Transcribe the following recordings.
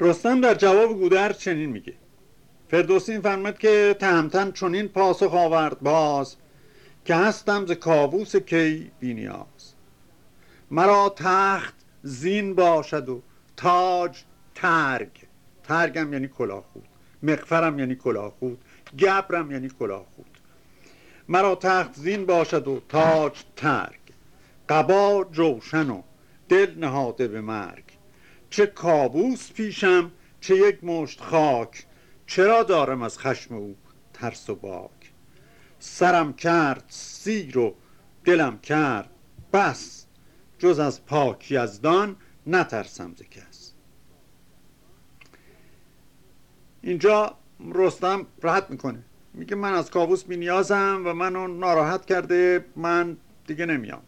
رستم در جواب گودر چنین میگه. فردوسی این فرمد که تهمتن چنین پاسخ آورد باز که هستم ز کاووس کی بینیاز مرا تخت زین باشد و تاج ترگ. ترگم یعنی کلاهخود مقفرم یعنی کلاهخود گبرم یعنی کلاهخود مرا تخت زین باشد و تاج ترگ. قبا جوشن و دل نهاده به مرگ. چه کابوس پیشم چه یک مشت خاک. چرا دارم از خشم او ترس و باک؟ سرم کرد سیر و دلم کرد بس. جز از پاک یزدان نترسم ز کس. اینجا رستم راحت می‌کنه. میگه من از کابوس بی نیازم و منو ناراحت کرده من دیگه نمیام.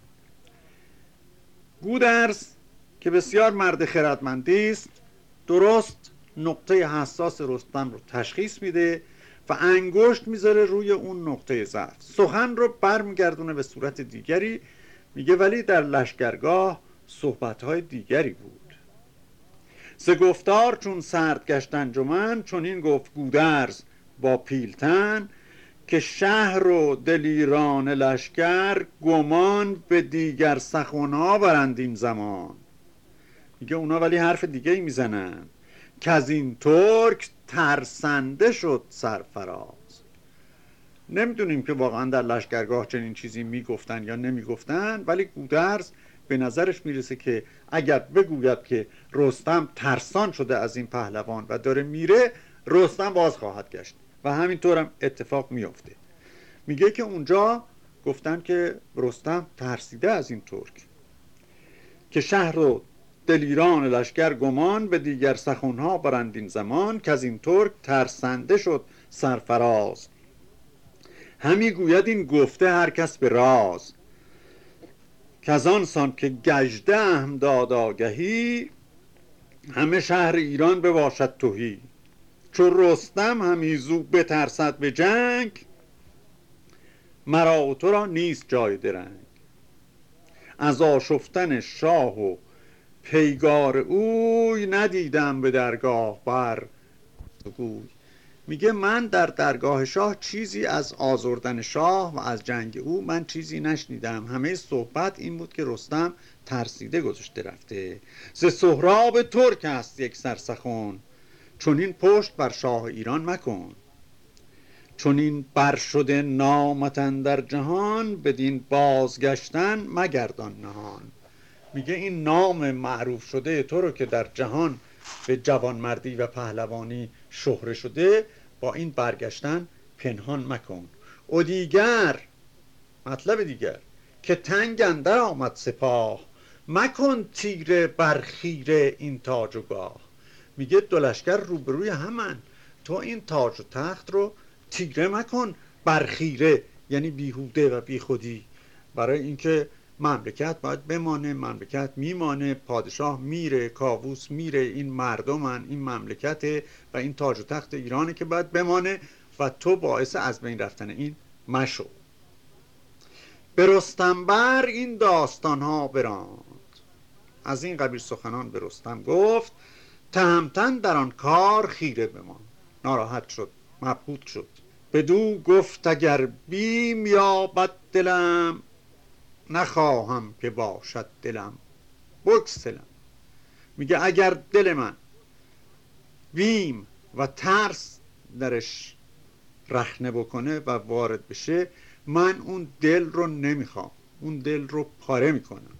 گودرز که بسیار مرد خردمندی است درست نقطه حساس رستم رو تشخیص میده و انگشت می‌ذاره روی اون نقطه ضعف. سخن رو برمیگردونه به صورت دیگری میگه ولی در لشکرگاه صحبتهای دیگری بود. سه گفتار چون سرد گشت انجمن چون این گفت گودرز با پیلتن که شهر و دلیران لشکر گمان به دیگر سخنها برند زمان. میگه اونا ولی حرف دیگه ای می‌زنن. که از این ترک ترسنده شد سرفراز. نمی‌دونیم که واقعا در لشکرگاه چنین چیزی می‌گفتن یا نمی‌گفتن ولی گودرز به نظرش می‌رسه که اگر بگوید که رستم ترسان شده از این پهلوان و داره میره رستم باز خواهد گشت. و همینطورم اتفاق میافته. میگه که اونجا گفتن که رستم ترسیده از این ترک. که شهر رو دلیران لشکر گمان به دیگر سخونها برند این زمان که از این ترک ترسنده شد سرفراز. همی گوید این گفته هر کس به راز. که از آن سان که گجده هم داد آگهی همه شهر ایران بباشد توهی چو رستم همی زو بترسد به جنگ مرا و تو را نیست جای درنگ. از آشفتن شاه و پیگار اوی ندیدم به درگاه بر. میگه من در درگاه شاه چیزی از آزردن شاه و از جنگ او من چیزی نشنیدم. همه صحبت این بود که رستم ترسیده گذاشته رفته. ز سهراب ترک است یک سرسخون چون این پشت بر شاه ایران مکن. چون این بر شده نامتن در جهان بدین بازگشتن مگردان نهان. میگه این نام معروف شده تو رو که در جهان به جوانمردی و پهلوانی شهره شده با این برگشتن پنهان مکن. و دیگر مطلب دیگر که تنگ اندر آمد سپاه مکن تیره برخیره این تاج و گاه. میگه دلشگر روبروی همن. تو این تاج و تخت رو تیره مکن برخیره یعنی بیهوده و بیخودی. برای اینکه مملکت باید بمانه مملکت میمانه پادشاه میره کاووس میره این مردمن این مملکته و این تاج و تخت ایرانه که باید بمانه و تو باعث از بین رفتن این مشو. به رستنبر این داستان ها براند. از این قبیل سخنان به رستم گفت تهمتن در آن کار خیره بمان ناراحت شد مبهوت شد. بدو گفت اگر بیم یا بد دلم نخواهم که باشد دلم. بکسلم میگه اگر دل من بیم و ترس درش رخنه بکنه و وارد بشه من اون دل رو نمی‌خوام. اون دل رو پاره می‌کنم.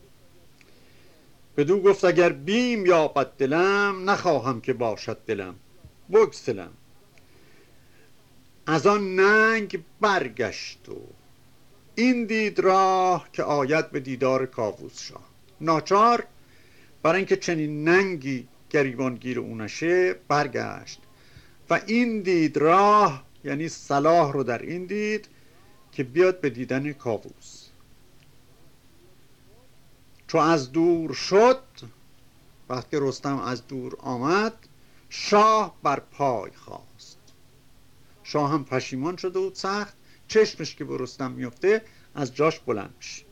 بدو گفت اگر بیم یا دلم نخواهم که باشد دلم. بگسلم. از آن ننگ برگشت و این دید راه که آید به دیدار کاووس شاه. ناچار برای اینکه چنین ننگی گریبانگیر او نشه برگشت. و این دید راه یعنی صلاح رو در این دید که بیاد به دیدن کاووس. چو از دور شد وقتی رستم از دور آمد شاه بر پای خواست شاه هم پشیمان شده بود سخت. چشمش که به رستم میفته از جاش بلند میشه.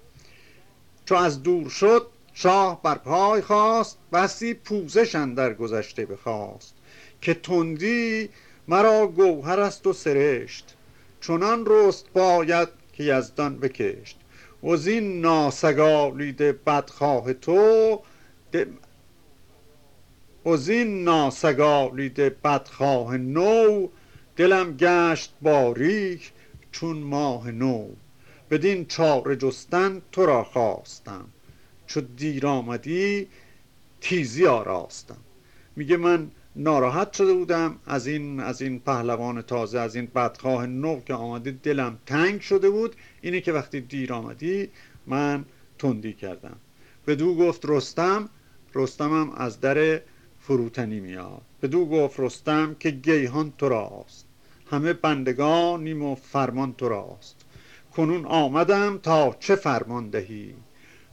چو از دور شد شاه بر پای خواست بسی پوزش در گذشته بخواست. که تندی مرا گوهر است و سرشت چنان رست باید که یزدان بکشت. و زین ناسگالیده بدخواه تو و زین ناسگالیده بدخواه نو دلم گشت باریک چون ماه نو. بدین چاره جستن تو را خواستم. چو دیر آمدی تیزی آراستم. میگه من ناراحت شده بودم. از این از این پهلوان تازه از این بدخواه نو که آمده دلم تنگ شده بود. اینه که وقتی دیر آمدی من تندی کردم. بدو گفت رستم رستمم از در فروتنی میاد. بدو گفت رستم که گیهان تو راست همه بندگانیم و فرمان تو راست. کنون آمدم تا چه فرمان دهی؟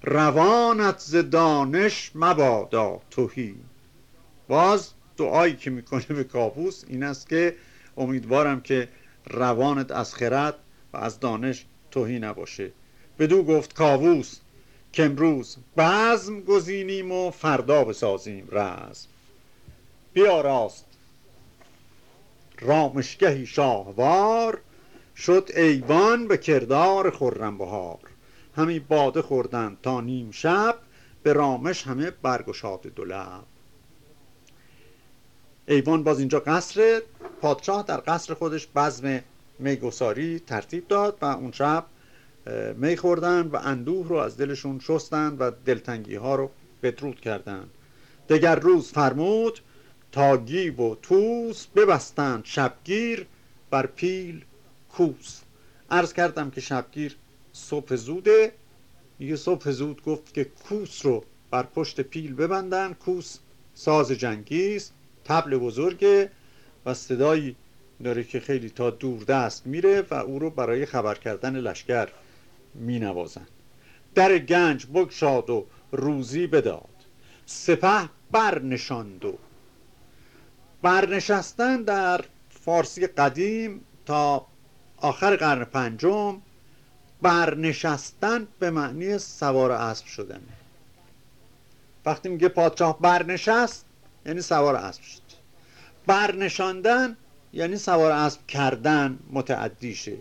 روانت ز دانش مبادا توهی باز دعایی که می‌کنه به کابوس این است که امیدوارم که روانت از خرد و از دانش توهی نباشه. بدو گفت کاووس که امروز بزم گزینیم و فردا بسازیم رزم. بیا راست رامشگهی شاهوار شد ایوان به کردار خرم بهار همی باده خوردن تا نیم شب به رامش همه برگشاد دو لب. ایوان باز اینجا قصر پادشاه در قصر خودش بزم میگساری ترتیب داد و اون شب می خوردن و اندوه رو از دلشون شستن و دلتنگی ها رو بدرود کردند. دگر روز فرمود تا گیو و توس ببستند شبگیر بر پیل کوس. عرض کردم که شبگیر صبح زوده. میگه صبح زود گفت که کوس رو بر پشت پیل ببندن کوس ساز جنگی است تبل بزرگه و صدایی داره که خیلی تا دور دست میره و او رو برای خبر کردن لشکر مینوازن. در گنج بگشاد و روزی بداد. سپه برنشاند و برنشستن در فارسی قدیم تا آخر قرن پنجم برنشستن به معنی سوار اسب شدن. وقتی میگه پادشاه برنشست یعنی سوار اسب شد. برنشاندن یعنی سوار اسب کردن متعدیشه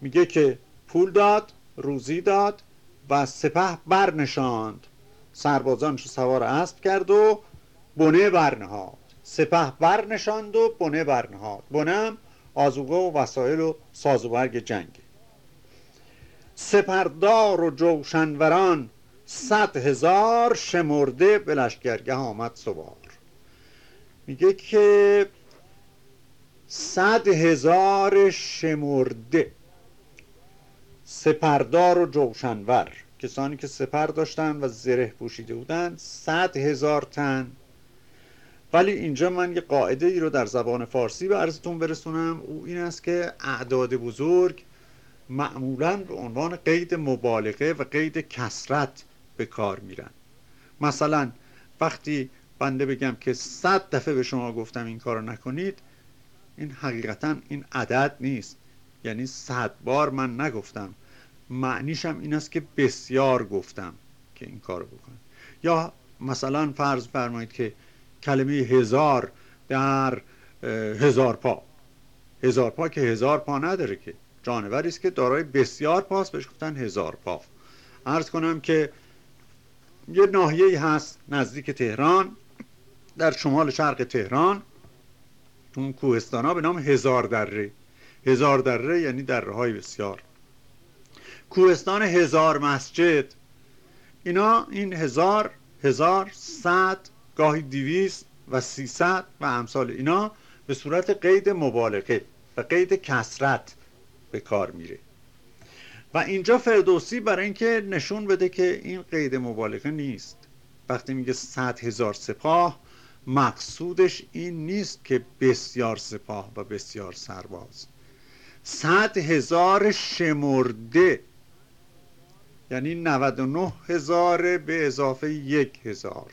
میگه که پول داد روزی داد و سپه برنشاند. سربازانش سوار اسب کرد و بنه برنهاد. سپه برنشاند و بنه برنهاد بنه هم آزوگه و وسایل و سازوبرگ جنگه سپردار و جوشنوران صد هزار شمرده به لشکرگه آمد سوار. میگه که صد هزار شمرده. سپردار و جوشنور. کسانی که سپر داشتن و زره پوشیده بودن صد هزار تن ولی اینجا من یه قاعده ای رو در زبان فارسی به عرضتون برسونم. او این است که اعداد بزرگ معمولا به عنوان قید مبالغه و قید کسرت به کار میرن. مثلا وقتی بنده بگم که صد دفعه به شما گفتم این کارو نکنید این حقیقتا این عدد نیست. یعنی صد بار من نگفتم. معنیشم این است که بسیار گفتم که این کارو بکنید یا مثلا فرض فرمایید که کلمه هزار در هزار پا. هزار پا که هزار پا نداره که. جانوری است که دارای بسیار پاست بهش گفتن هزار پا. عرض کنم که یه ناحیه هست نزدیک تهران در شمال شرق تهران. اون کوهستان ها به نام هزار دره. هزار دره یعنی دره های بسیار. کوهستان هزار مسجد. اینا این هزار هزار صد گاهی دیویست و سیصد و امثال اینا به صورت قید مبالغه و قید کسرت به کار میره. و اینجا فردوسی برای اینکه نشون بده که این قید مبالغه نیست. وقتی میگه صد هزار سپاه مقصودش این نیست که بسیار سپاه و بسیار سرباز. صد هزار شمرده یعنی 99 هزار به اضافه یک هزار.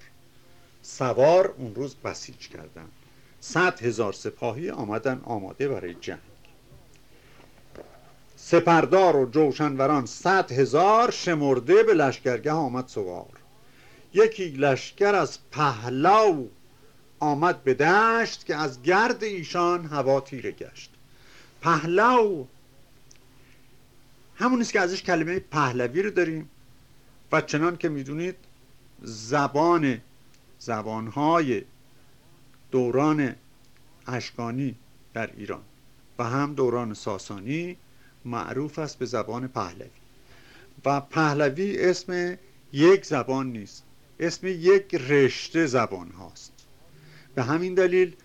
سوار اون روز بسیج کردن. صد هزار سپاهی آمدن آماده برای جنگ. سپردار و جوشنوران صد هزار شمرده به لشکرگه آمد سوار. یکی لشکر از پهلاو آمد به دشت که از گرد ایشان هوا تیره گشت. پهلاو همون که ازش کلمه پهلوی رو داریم و چنان که می‌دونید زبان زبانهای دوران اشکانی در ایران و هم دوران ساسانی معروف است به زبان پهلوی. و پهلوی اسم یک زبان نیست اسم یک رشته زبان هاست به همین دلیل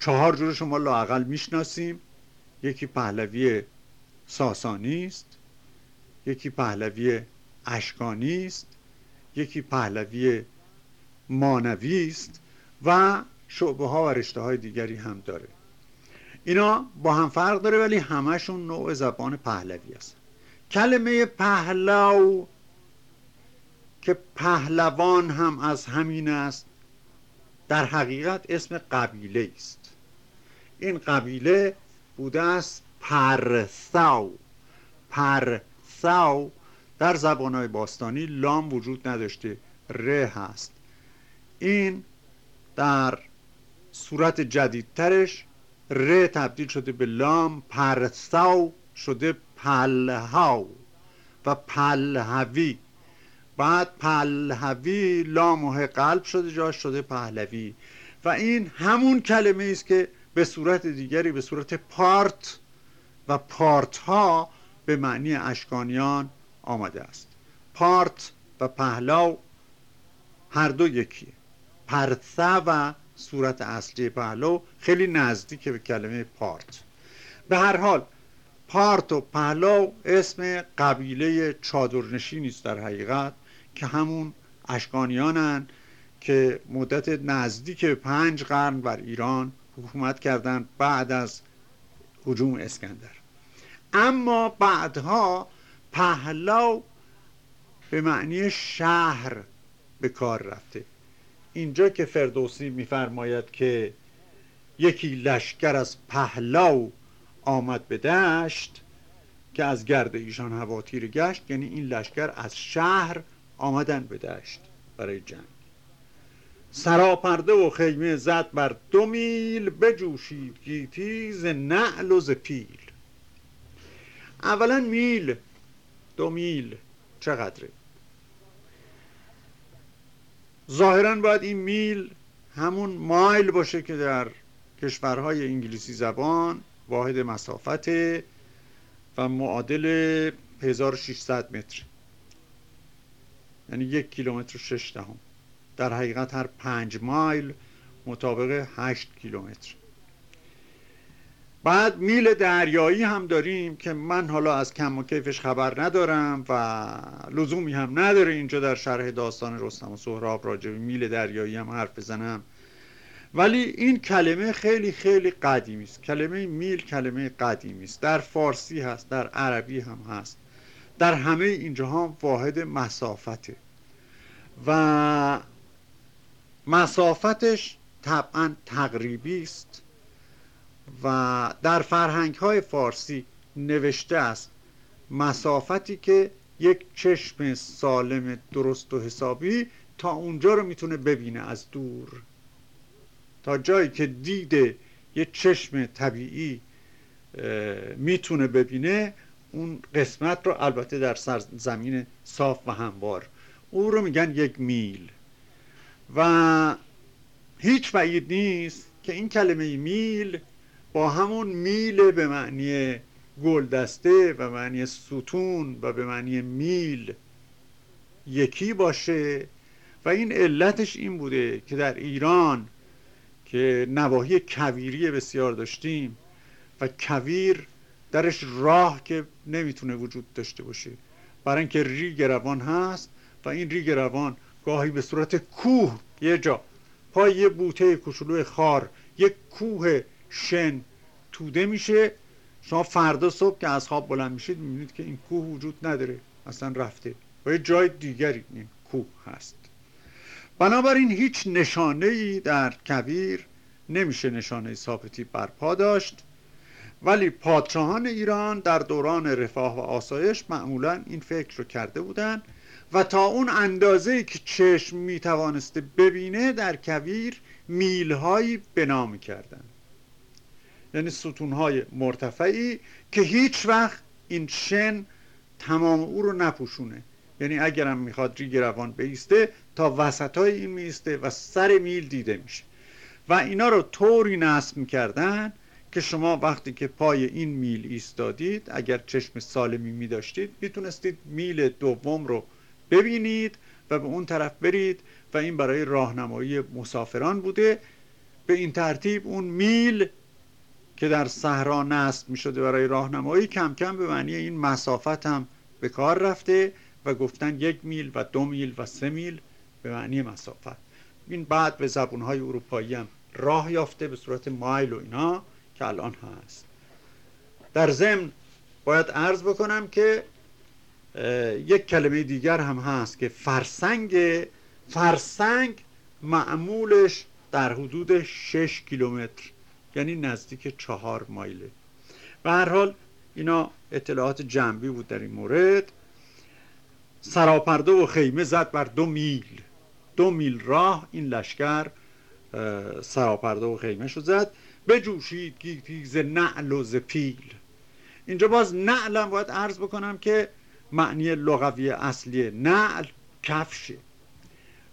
چهار جور شما لاقل می‌شناسیم. یکی پهلوی ساسانی است یکی پهلوی اشکانی است یکی پهلوی مانوی است و شعبه ها و رشته های دیگری هم داره. اینا با هم فرق داره ولی همشون نوع زبان پهلوی است. کلمه پهلو که پهلوان هم از همین است در حقیقت اسم قبیله است. این قبیله بوده است پرساو. پرساو در زبانهای باستانی لام وجود نداشته ره هست. این در صورت جدیدترش ر تبدیل شده به لام پرساو شده پلهاو و پلهوی. بعد پلهوی لام قلب شده جاش شده پهلوی. و این همون کلمه است که به صورت دیگری به صورت پارت و پارت ها به معنی اشکانیان آمده است. پارت و پهلاو هر دو یکیه. پرثه و صورت اصلی پهلو خیلی نزدیک به کلمه پارت. به هر حال پارت و پهلو اسم قبیله چادرنشینی است در حقیقت که همون اشکانیانن که مدت نزدیک پنج قرن بر ایران حکومت کردند بعد از حجوم اسکندر. اما بعدها پهلو به معنی شهر به کار رفته. اینجا که فردوسی میفرماید که یکی لشکر از پهلو آمد به دشت که از گرد ایشان هوا تیر گشت یعنی این لشکر از شهر آمدن به دشت برای جنگ. سراپرده و خیمه زد بر دو میل بجوشید گیتی ز نعل و ز پیل. اولا میل دو میل چقدره؟ ظاهرا باید این میل همون مایل باشه که در کشورهای انگلیسی زبان واحد مسافت و معادل 1600 متر. یعنی یک کیلومتر و شش دهم. در حقیقت هر پنج مایل مطابق هشت کیلومتر. بعد میل دریایی هم داریم که من حالا از کم و کیفش خبر ندارم و لزومی هم نداره اینجا در شرح داستان رستم و سهراب راجع به میل دریایی هم حرف بزنم. ولی این کلمه خیلی خیلی قدیمی است. کلمه میل کلمه قدیمی است. در فارسی هست در عربی هم هست. در همه اینجاها واحد مسافته. و مسافتش طبعا تقریبی است. و در فرهنگ های فارسی نوشته است مسافتی که یک چشم سالم درست و حسابی تا اونجا رو می‌تونه ببینه از دور. تا جایی که دیده یه چشم طبیعی می‌تونه ببینه اون قسمت رو البته در زمین صاف و هموار. او رو میگن یک میل. و هیچ بعید نیست که این کلمه میل با همون میل به معنی گلدسته و معنی ستون و به معنی میل یکی باشه و این علتش این بوده که در ایران که نواحی کویری بسیار داشتیم و کویر درش راه که نمی‌تونه وجود داشته باشه. برای اینکه ریگ روان هست و این ریگ روان گاهی به صورت کوه یه جا پای یه بوته کوچولو خار یک کوه شن توده میشه. شما فردا صبح که از خواب بلند میشید می‌بینید که این کوه وجود نداره. اصلا رفته. و یه جای دیگری این کوه هست. بنابراین هیچ نشانه ای در کبیر نمیشه نشانه ثابتی برپا داشت. ولی پادشاهان ایران در دوران رفاه و آسایش معمولا این فکر رو کرده بودند و تا اون اندازه که چشم می‌توانسته ببینه در کویر میلهایی بنا می‌کردن یعنی ستونهای مرتفعی که هیچ وقت این شن تمام او رو نپوشونه. یعنی اگرم می‌خواد ریگ روان بیسته تا وسط های این میسته و سر میل دیده میشه. و اینا رو طوری نصب می‌کردن که شما وقتی که پای این میل ایستادید اگر چشم سالمی می داشتید می‌تونستید میل دوم رو ببینید و به اون طرف برید و این برای راهنمایی مسافران بوده. به این ترتیب اون میل که در صحرا نصب می شده برای راهنمایی کم کم به معنی این مسافت هم به کار رفته و گفتن یک میل و دو میل و سه میل به معنی مسافت. این بعد به زبونهای اروپایی هم راه یافته به صورت مایل و اینا که الان هست. در ضمن باید عرض بکنم که یک کلمه دیگر هم هست که فرسنگ فرسنگ معمولش در حدود 6 کیلومتر. یعنی نزدیک چهار مایله. به هر حال اینا اطلاعات جنبی بود در این مورد. سراپرده و خیمه زد بر دو میل. دو میل راه این لشکر سراپرده و خیمه شد زد. بجوشید گیتی ز نعل و ز پیل. اینجا باز نعلم باید عرض بکنم که معنی لغوی اصلی نعل کفشه.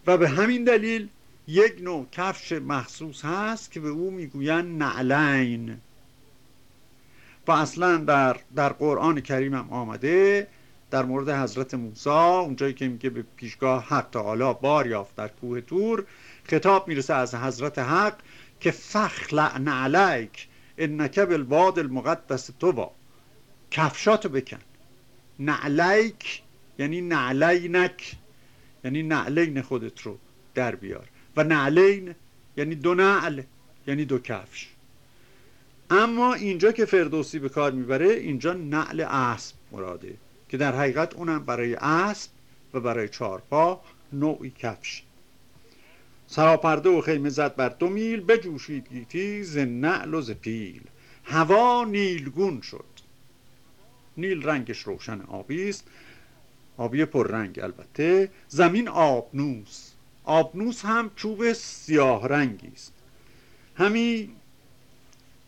و به همین دلیل یک نوع کفش مخصوص هست که به او می‌گویند نعلین. و اصلا در, در قرآن کریم هم آمده در مورد حضرت موسی اونجایی که میگه به پیشگاه حق تعالی بار یافت در کوه تور خطاب می‌رسه از حضرت حق که فخلع نعلیک انک بالباد المقدس تو کفشاتو بکن. نعلیک یعنی نعلینک یعنی نعلین خودت رو در بیار. و نعلین یعنی دو نعل یعنی دو کفش. اما اینجا که فردوسی به کار می‌بره اینجا نعل اسب مراده که در حقیقت اونم برای اسب و برای چارپا نوعی کفش. سراپرده و خیمه زد بر دو میل بجوشید گیتی ز نعل و ز پیل. هوا نیلگون شد. نیل رنگش روشن آبی است. آبی رنگ البته. زمین آبنوس. آبنوس هم چوب سیاه رنگی است. همی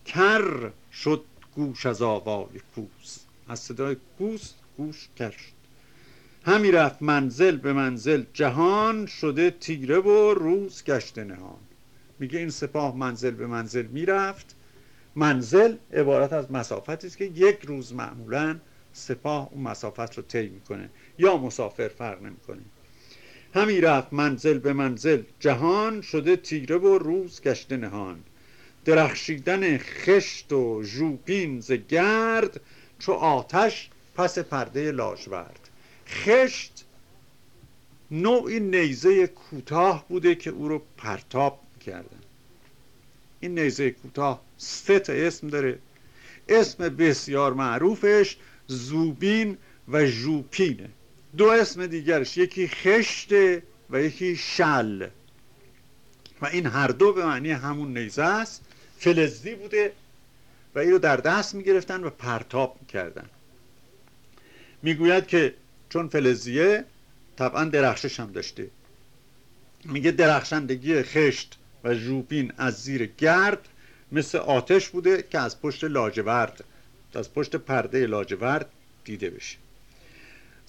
کر شد گوش از آوای کوس. از صدای کوس گوش کر شد همی رفت منزل به منزل جهان شده تیره و روز گشته نهان. میگه این سپاه منزل به منزل می‌رفت. منزل عبارت از مسافتی است که یک روز معمولا سپاه اون مسافت رو طی می‌کنه. یا مسافر فرق نمی‌کنه. همی رفت منزل به منزل. جهان شده تیره و روز گشته نهان. درخشیدن خشت و ژوپین ز گرد چو آتش پس پرده لاجورد. خشت نوعی نیزه کوتاه بوده که او رو پرتاب کردن این نیزه کوتاه سه تا اسم داره. اسم بسیار معروفش زوبین و ژوپینه. دو اسم دیگرش یکی خشته و یکی شل. و این هر دو به معنی همون نیزه است فلزی بوده و این رو در دست می‌گرفتن و پرتاب می‌کردن. می‌گوید که چون فلزیه طبعا درخشش هم داشته. میگه درخشندگی خشت و ژوپین از زیر گرد مثل آتش بوده که از پشت لاجورد از پشت پرده لاجورد دیده بشه.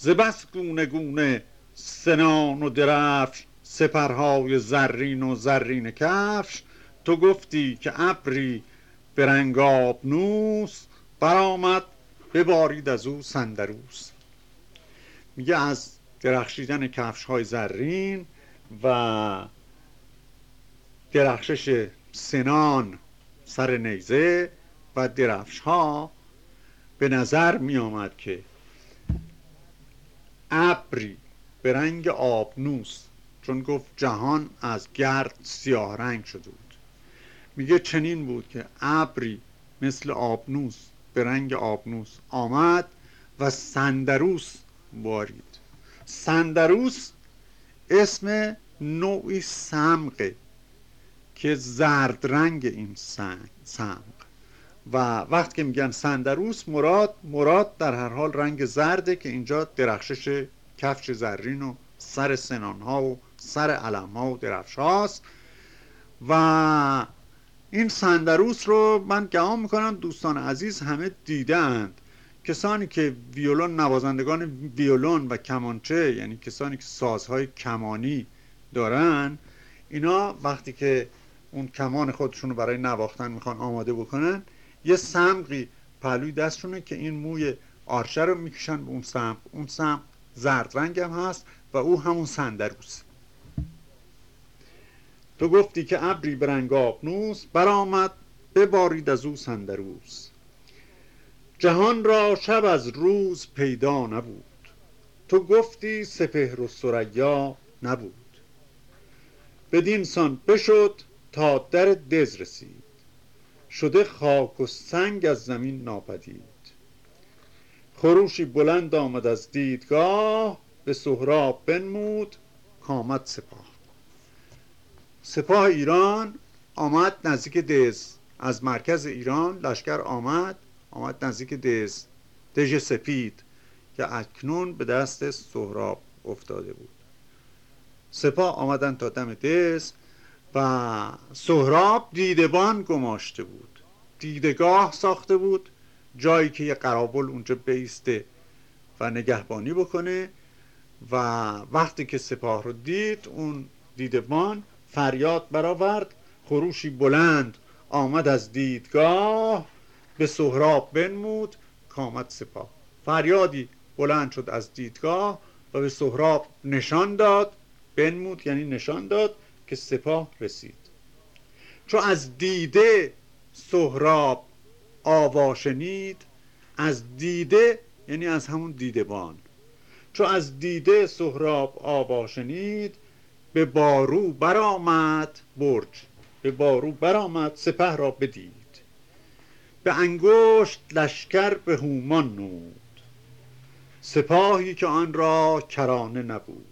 زبس گونه گونه سنان و درفش سپرهای زرین و زرین کفش. تو گفتی که ابری به رنگ آبنوس برآمد ببارید از او سندروس میگه از درخشیدن کفش های زرین و درخشش سنان سر نیزه و درفش ها به نظر می آمد که ابری به رنگ آبنوس چون گفت جهان از گرد سیاه رنگ شده بود. میگه چنین بود که ابری مثل آبنوس به رنگ آبنوس آمد و سندروس بارید سندروس اسم نوعی سمقه که زرد رنگ این سمق و وقتی که میگن سندروس مراد مراد در هر حال رنگ زرده که اینجا درخشش کفش زرین و سر سنان ها و سر علم ها و درفش هاست و این سندروس رو من گمان می‌کنم دوستان عزیز همه دیدند کسانی که ویولون نوازندگان ویولون و کمانچه یعنی کسانی که سازهای کمانی دارن اینا وقتی که اون کمان خودشون رو برای نواختن می‌خوان آماده بکنن یه سمقی پهلوی دستشونه که این موی آرشه رو می‌کشن به اون سمق. اون سمق زرد رنگ هم هست و او همون سندروس تو گفتی که ابری به رنگ آبنوس برآمد ببارید از او سندروس جهان را شب از روز پیدا نبود. تو گفتی سپهر و سریا نبود. بدین سان بشد تا در دز رسید. شده خاک و سنگ از زمین ناپدید. خروشی بلند آمد از دیدگاه به سهراب بنمود کامد سپاه. سپاه ایران آمد نزدیک دز از مرکز ایران لشکر آمد آمد نزدیک دز دژ سپید که اکنون به دست سهراب افتاده بود. سپاه آمدن تا دم دز و سهراب دیدبان گماشته بود. دیدگاه ساخته بود جایی که یه قرابل اونجا بیسته و نگهبانی بکنه و وقتی که سپاه رو دید اون دیدبان فریاد برآورد خروشی بلند آمد از دیدگاه به سهراب بنمود کامد سپاه. فریادی بلند شد از دیدگاه و به سهراب نشان داد بنمود یعنی نشان داد که سپاه رسید. چون از دیده سهراب آوا شنید از دیده یعنی از همون دیدبان. چون از دیده سهراب آوا شنید به بارو برآمد برج. به بارو برآمد سپه را بدید. به انگشت لشکر به هومان نود سپاهی که آن را کرانه نبود.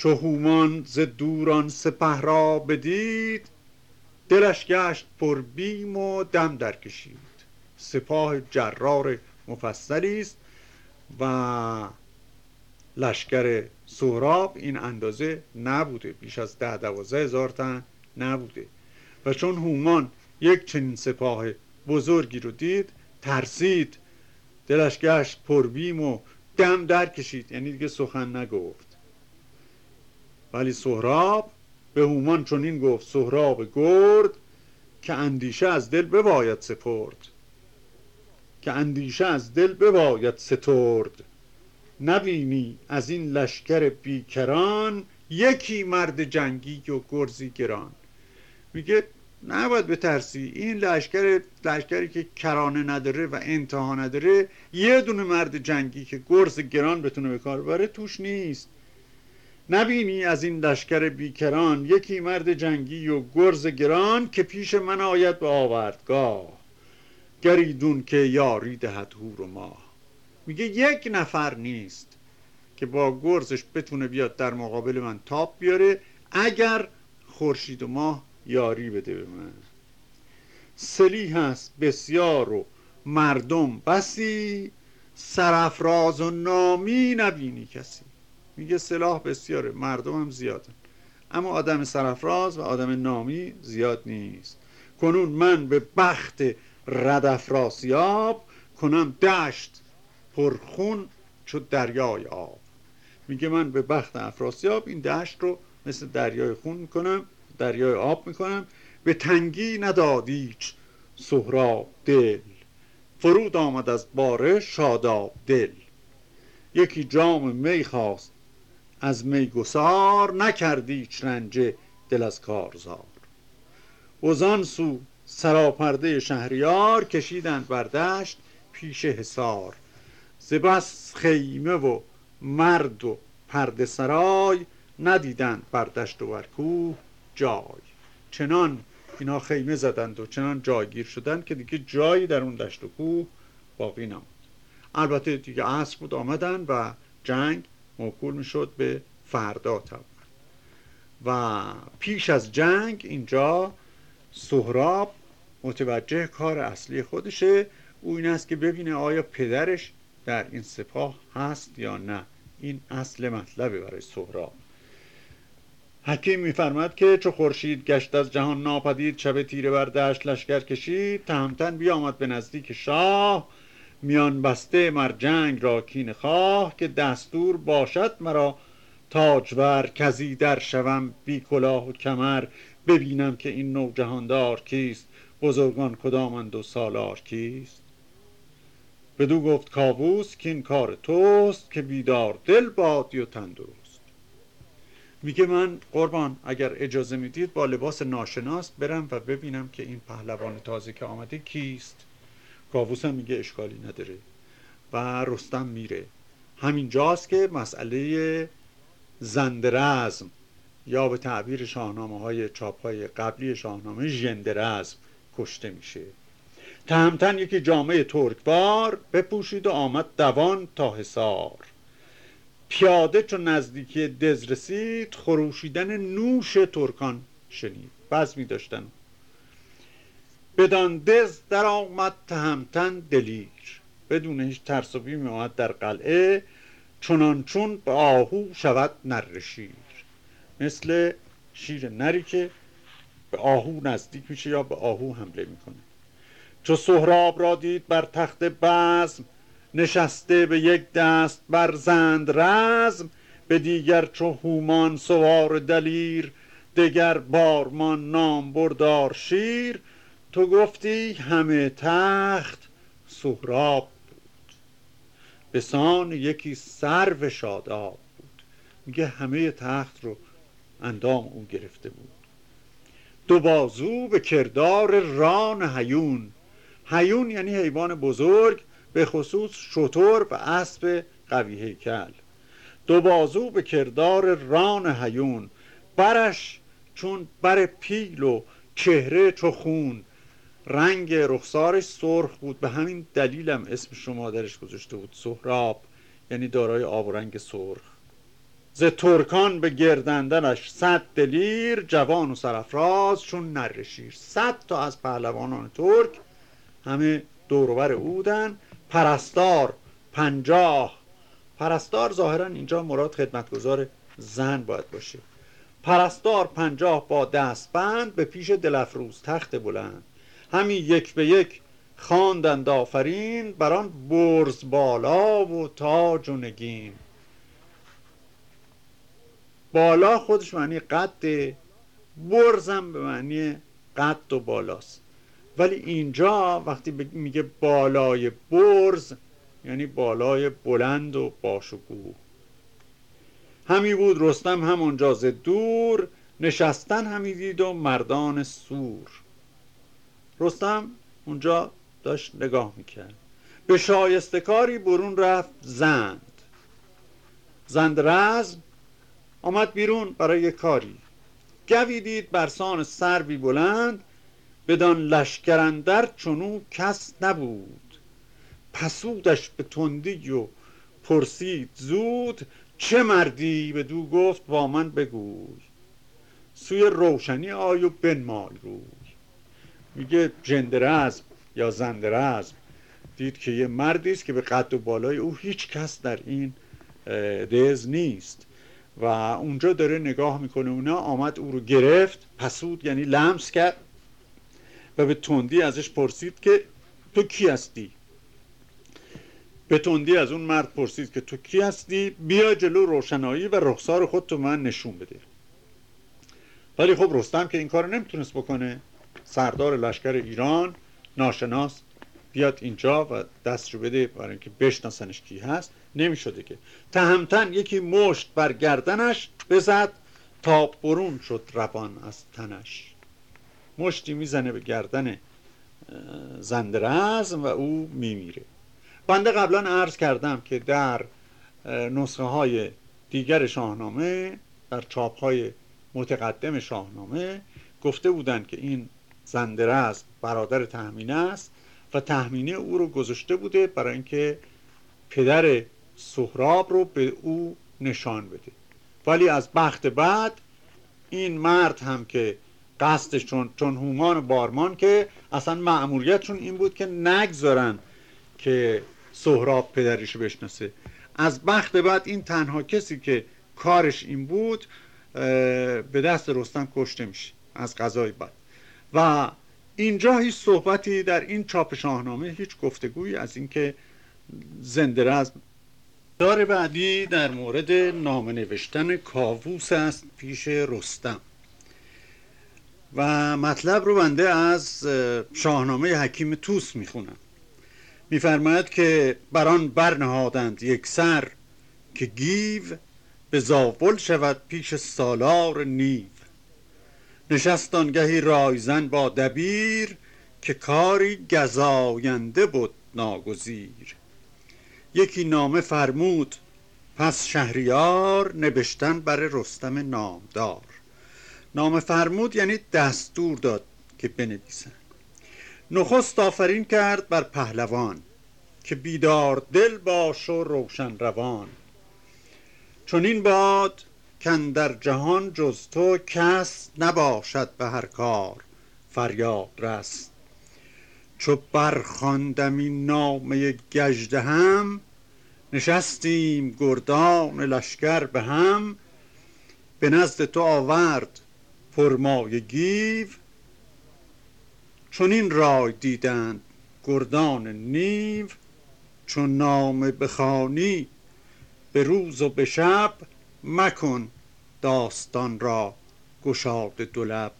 چو هومان ز دوران سپه را بدید دلش گشت پر بیم و دم در کشید. سپاه جرار مفصلی است و لشکر سهراب این اندازه نبوده بیش از ده دوازده هزار تن نبوده. و چون هومان یک چنین سپاه بزرگی رو دید ترسید. دلش گشت پربیم و دم در کشید. یعنی دیگه سخن نگفت. ولی سهراب به هومان چنین گفت سهراب گرد که اندیشه از دل بباید سپرد. که اندیشه از دل بباید سترد. نبینی از این لشکر بیکران یکی مرد جنگی و گرزی گران. میگه نباید بترسی این لشکر لشکری که کرانه نداره و انتها نداره یه دونه مرد جنگی که گرز گران بتونه به کار بره توش نیست. نبینی از این لشکر بیکران؟ یکی مرد جنگی و گرز گران که پیش من آید به آوردگاه. گریدون که یاری دهد هور و ماه. میگه یک نفر نیست که با گرزش بتونه بیاد در مقابل من تاپ بیاره اگر خورشید و ماه یاری بده به من. سلی هست بسیار و مردم بسی سرفراز و نامی نبینی کسی. میگه سلاح بسیاره مردم هم زیادن. اما آدم سرفراز و آدم نامی زیاد نیست. کنون من به بخت ردفراسیاب کنم دشت پرخون چو دریای آب. میگه من به بخت افراسیاب این دشت رو مثل دریای خون می‌کنم دریای آب می‌کنم. به تنگی ندادیچ سهراب دل. فرود آمد از باره شاداب دل. یکی جام می خواست از می گسار نکردی رنجه دل از کارزار. وزان سو سراپرده شهریار کشیدند بر دشت پیش حصار. ز خیمه و مرد و پرده سرای ندیدند بر دشت و بر کوه جای. چنان اینا خیمه زدند و چنان جایگیر شدند که دیگه جایی در اون دشت و کوه باقی نمود البته دیگه عصر بود آمدن و جنگ موکول می‌شد به فردا طبعا و پیش از جنگ اینجا سهراب متوجه کار اصلی خودشه. او این است که ببینه آیا پدرش در این سپاه هست یا نه. این اصل مطلبه برای سهراب. حکیم میفرماد که چو خورشید گشت از جهان ناپدید شب تیره بر دشت لشکر کشید تهمتن بیامد به نزدیک شاه. میان بسته مر جنگ را کین خواه که دستور باشد مرا. تاجور کزی در شوم بی کلاه و کمر ببینم که این نو جهاندار کیست بزرگان کدامند و سالار کیست؟ بدو گفت کاووس که این کار توست که بیدار دل بادی و تندرست. میگه من قربان اگر اجازه می‌دید با لباس ناشناس برم و ببینم که این پهلوان تازه که آمده کیست. کاووس هم میگه اشکالی نداره و رستم میره. همینجاست که مسئله زندرزم یا به تعبیر شاهنامه های چاپ های قبلی شاهنامه ژندرزم کشته میشه. تهمتن یکی جامعه ترکبار بپوشید و آمد دوان تا حسار پیاده چون نزدیکی دز رسید خروشیدن نوش ترکان شنید. می داشتن. بدان دز در آمد تهمتن دلیر. بدون هیچ ترس و می آمد در قلعه چنان چون به آهو شود نر شیر. مثل شیر نری که به آهو نزدیک میشه یا به آهو حمله می‌کنه. چو سهراب را دید بر تخت بزم نشسته به یک دست بر زند رزم به دیگر چو هومان سوار دلیر دگر بارمان نام بردار شیر. تو گفتی همه تخت سهراب بود. به سان یکی سرو شاداب بود. میگه همه تخت رو اندام او گرفته بود. دو بازو به کردار ران هیون. هیون یعنی حیوان بزرگ به خصوص شطور و اسب قوی هیکل. دو بازو به کردار ران هیون. برش چون بر پیل و چهره چو خون. رنگ رخسارش سرخ بود. به همین دلیلم اسم شما درش گذاشته بود. سهراب یعنی دارای آب و رنگ سرخ. ز ترکان به گردندنش صد دلیر جوان و سرفراز چون نرشیر صد تا از پهلوانان ترک همه دوروبر اودن پرستار پنجاه. پرستار ظاهرا اینجا مراد خدمتگزار زن باید باشه. پرستار پنجاه با دستبند به پیش دلفروز تخت بلند. همین یک به یک خواندند آفرین بران برز بالا و تاج و نگین. بالا خودش معنی قد برزم به معنی قد و بالاست. ولی اینجا وقتی میگه بالای برز یعنی بالای بلند و باشکوه. همی بود رستم همونجا ز دور نشستن همی دید و مردان سور. رستم اونجا داشت نگاه می‌کرد. به شایستکاری برون رفت زند. زند رزم آمد بیرون برای کاری. گوی دید برسان سروی بلند بدان لشکرندر چونو کس نبود. پسودش به تندی و پرسید زود چه مردی؟ به دو گفت با من بگوی. سوی روشنی آی و بنمای روی. میگه جندرزم یا زندرزم دید که یه مردی است که به قد و بالای او هیچ کس در این دز نیست. و اونجا داره نگاه می‌کنه. اونا آمد او رو گرفت پسود یعنی لمس کرد و به تندی ازش پرسید که تو کی هستی؟ به تندی از اون مرد پرسید که تو کی هستی؟ بیا جلو روشنایی و رخسار خود تو من نشون بده. ولی خب رستم که این کار نمی‌تونست بکنه. سردار لشکر ایران ناشناس بیاد اینجا و دست رو بده برای اینکه بشناسنش کی هست. نمی‌شده که. تهمتن یکی مشت بر گردنش بزد تا برون شد روان از تنش. مشتی می‌زنه به گردن زندرزم و او میمیره. بنده قبلا عرض کردم که در نسخه های دیگر شاهنامه در چاپ های متقدم شاهنامه گفته بودند که این زندرز برادر تهمینه است و تهمینه او رو گذاشته بوده برای اینکه پدر سهراب رو به او نشان بده. ولی از بخت بعد این مرد هم که قصدش چون, چون هومان و بارمان که اصلا معمولیتشون این بود که نگذارن که سهراب پدریشو بشناسه. از بخت بعد این تنها کسی که کارش این بود به دست رستم کشته میشه از غذای بعد. و اینجا هیچ صحبتی در این چاپ شاهنامه هیچ گفتگویی از اینکه زنده رزم دار بعدی در مورد نامه نوشتن کاووس است پیش رستم. و مطلب رو بنده از شاهنامه حکیم توس می‌خونم. میفرماید که بران برنهادند یک سر که گیو به زاول شود پیش سالار نیو. نشست آنگهی رایزن با دبیر که کاری گزاینده بود ناگزیر. یکی نامه فرمود پس شهریار نبشتن بر رستم نامدار. نامه فرمود یعنی دستور داد که بنویسن. نخست آفرین کرد بر پهلوان که بیدار دل باش و روشن روان. چون این باد کن در جهان جز تو کس نباشد به هر کار فریاد رس چو برخواندم این نامه گژده هم نشستیم گردان لشکر به هم. به نزد تو آورد پرمای گیو. این رای دیدند گردان نیو. چون نامه بخوانی به روز و به شب مکن داستان را گشاد دو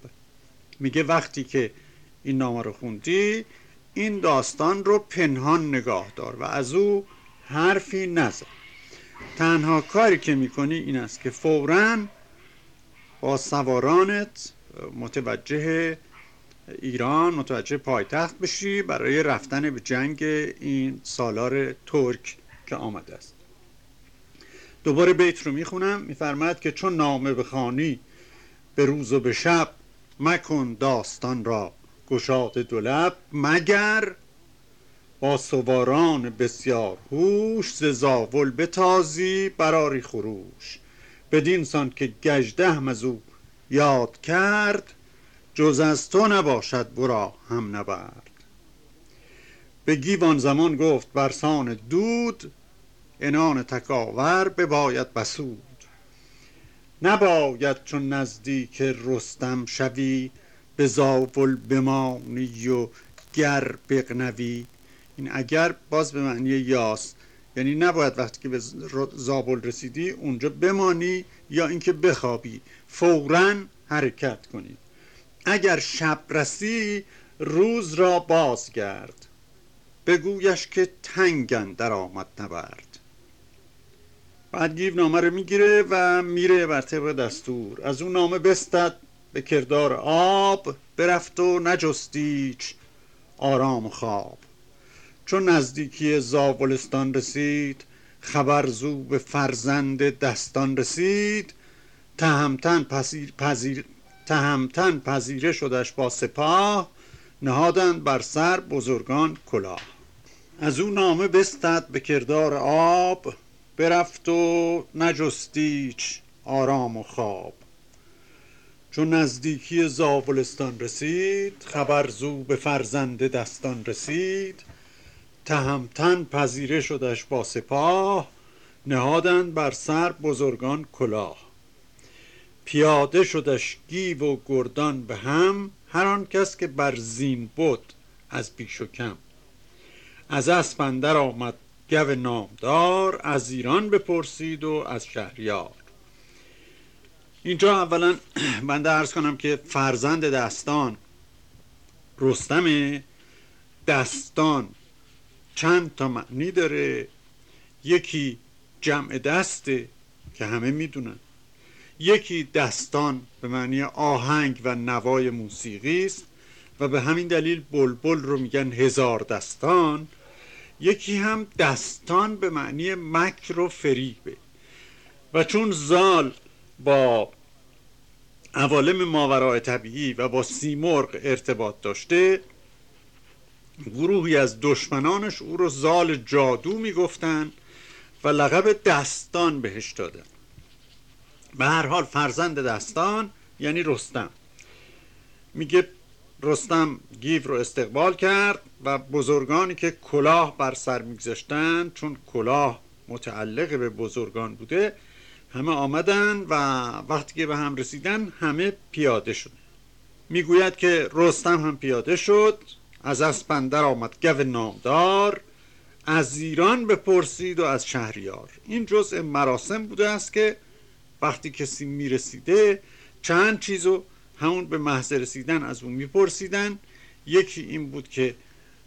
میگه وقتی که این نامه رو خوندی این داستان رو پنهان نگاه دار و از او حرفی نزن. تنها کاری که می‌کنی این است که فورا با سوارانت متوجه ایران متوجه پایتخت بشی برای رفتن به جنگ این سالار ترک که آمده است. دوباره بیت رو می‌خونم. میفرماید که چون نامه بخوانی به روز و به شب مکن داستان را گشاد دولب مگر با سواران بسیار هوش ز زاول بتازی براری خروش. بدین سان که گژده از او یاد کرد جز از تو نباشد برا هم نبرد. به گیوان زمان گفت برسان دود انان تکاور بباید بسود. نباید چون نزدیک رستم شوی به زاول بمانی و گر بغنوی. این اگر باز به معنی یاس یعنی نباید وقتی که به زابل رسیدی اونجا بمانی یا اینکه بخوابی. فورا حرکت کنی. اگر شب رسی روز را بازگرد. بگویش که تنگن در آمد نبرد. بعد گیو نامه رو می‌گیره و میره بر طبق دستور. از اون نامه بستد به کردار آب برفت و نجستیچ آرام خواب. چون نزدیکی زابلستان رسید خبر زو به فرزند دستان رسید تهمتن پذیر, پذیر تهمتن پذیره شدش با سپاه نهادند بر سر بزرگان کلاه. از او نامه بستد به کردار آب برفت و نجستیچ آرام و خواب. چون نزدیکی زاولستان رسید خبر زو به فرزند دستان رسید. تهمتن پذیره شدش با سپاه نهادند بر سر بزرگان کلاه. پیاده شدش گیو و گردان به هم هر آن کس که بر زین بود از پیش و کم. از اسپندر آمد گو نامدار از ایران بپرسید و از شهریار. اینجا اولا بنده ارز کنم که فرزند دستان رستم دستان چند تا معنی داره. یکی جمع دسته که همه می‌دونن. یکی دستان به معنی آهنگ و نوای موسیقی است و به همین دلیل بلبل رو میگن هزار دستان. یکی هم دستان به معنی مکر و فریبه. و چون زال با عوالم ماورای طبیعی و با سیمرغ ارتباط داشته گروهی از دشمنانش او رو زال جادو می‌گفتن و لقب دستان بهش دادن. به هر حال فرزند دستان یعنی رستم. میگه رستم گیو رو استقبال کرد و بزرگانی که کلاه بر سر میگذاشتن چون کلاه متعلق به بزرگان بوده همه آمدن و وقتی که به هم رسیدن همه پیاده شد. می‌گوید که رستم هم پیاده شد از اسپندر آمد گو نامدار از ایران بپرسید و از شهریار. این جزء مراسم بوده است که وقتی کسی می‌رسیده چند چیزو همون به محض رسیدن از اون میپرسیدن. یکی این بود که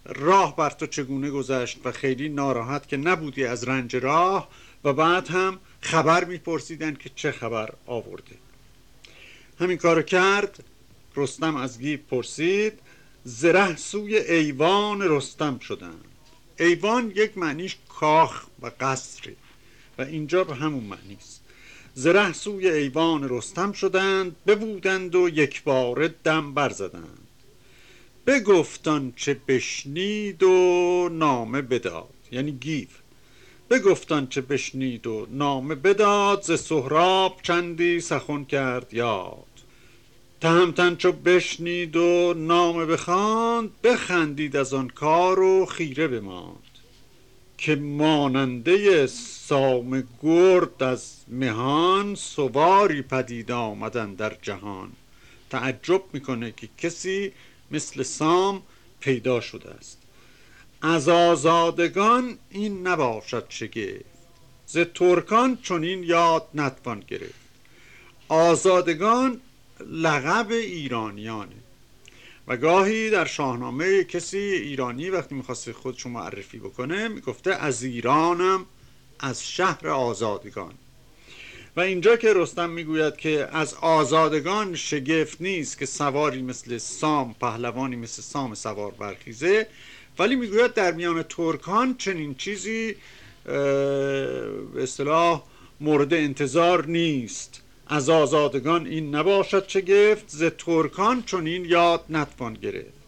راه بر تو چگونه گذشت و خیلی ناراحت که نبودی از رنج راه و بعد هم خبر میپرسیدن که چه خبر آورده. همین کارو کرد رستم از گیب پرسید زره سوی ایوان رستم شدن. ایوان یک معنیش کاخ و قصره و اینجا به همون معنی است. زره سوی ایوان رستم شدند ببودند و یک بار دم برزدند بگفتان چه بشنید و نامه بداد یعنی گیو. بگفتان چه بشنید و نامه بداد ز سهراب چندی سخن کرد یاد. تهمتن چو بشنید و نامه بخواند بخندید از آن کار و خیره بماند. که ماننده سام گرد از مهان سواری پدید آمدن در جهان. تعجب می‌کنه که کسی مثل سام پیدا شده است. از آزادگان این نباشد شگفت. ز ترکان چنین یاد نتوان گرفت. آزادگان لقب ایرانیانه. و گاهی در شاهنامه کسی ایرانی وقتی می‌خواسته خودشو معرفی بکنه می‌گفته از ایرانم از شهر آزادگان. و اینجا که رستم می‌گوید که از آزادگان شگفت نیست که سواری مثل سام پهلوانی مثل سام سوار برخیزه ولی می‌گوید در میان ترکان چنین چیزی به اصطلاح مورد انتظار نیست. از آزادگان این نباشد گفت ز ترکان چون این یاد نتوان گرفت.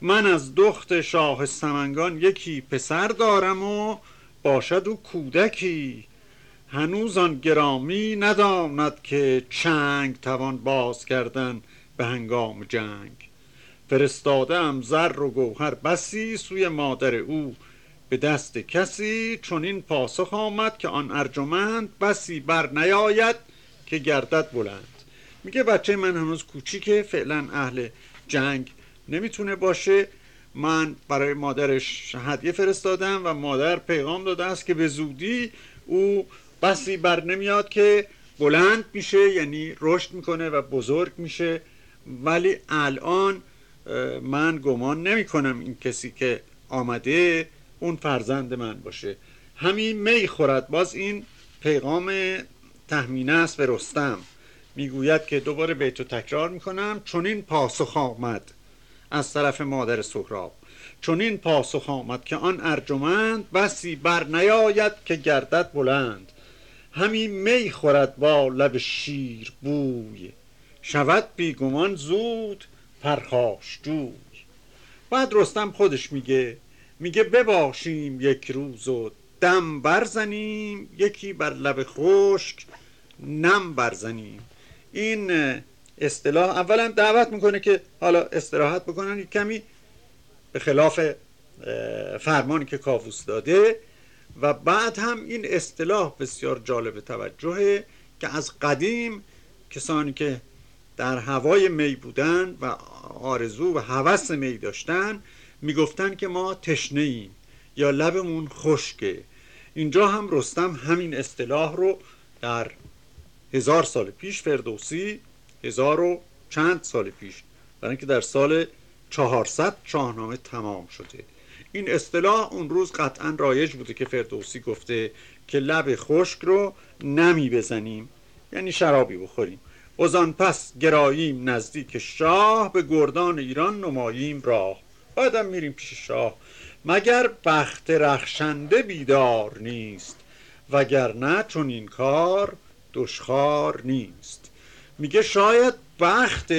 من از دخت شاه سمنگان یکی پسر دارم و باشد او کودکی. هنوز آن گرامی نداند که چنگ توان باز کردن به هنگام جنگ. فرستاده ام زر و گوهر بسی سوی مادر او. به دست کسی چون این پاسخ آمد که آن ارجمند بسی بر نیاید. که گردد بلند. میگه بچه من هنوز کوچیکه فعلا اهل جنگ نمی‌تونه باشه. من برای مادرش هدیه فرستادم و مادر پیغام داده است که به زودی او بسی بر نمیاد که بلند میشه یعنی رشد می‌کنه و بزرگ میشه. ولی الان من گمان نمی کنم این کسی که آمده اون فرزند من باشه. همین می خورد. باز این پیغام تهمینه است به رستم. می‌گوید که دوباره بیتو تکرار می‌کنم. چون این پاسخ آمد از طرف مادر سهراب. چون این پاسخ آمد که آن ارجمند بسی بر نیاید که گردد بلند. همی می خورد با لب شیر بوی. شود بیگمان زود پرخاش جوی. بعد رستم خودش میگه میگه بباشیم یک روز و دم برزنیم یکی بر لب خشک نم برزنیم. این اصطلاح اولا دعوت می‌کنه که حالا استراحت بکنن کمی به خلاف فرمانی که کاووس داده. و بعد هم این اصطلاح بسیار جالب توجهه که از قدیم کسانی که در هوای می بودن و آرزو و هوس می داشتن می‌گفتن که ما تشنه ایم یا لبمون خشکه. اینجا هم رستم همین اصطلاح رو در هزار سال پیش فردوسی هزار و چند سال پیش. برای اینکه در سال 400 شاهنامه تمام شده. این اصطلاح اون روز قطعا رایج بوده که فردوسی گفته که لب خشک رو نمی بزنیم یعنی شرابی بخوریم. وزان پس گراییم نزدیک شاه به گردان ایران نماییم راه. بعدم میریم پیش شاه. مگر بخت رخشنده بیدار نیست؟ وگرنه چون این کار دشخار نیست. میگه شاید بخت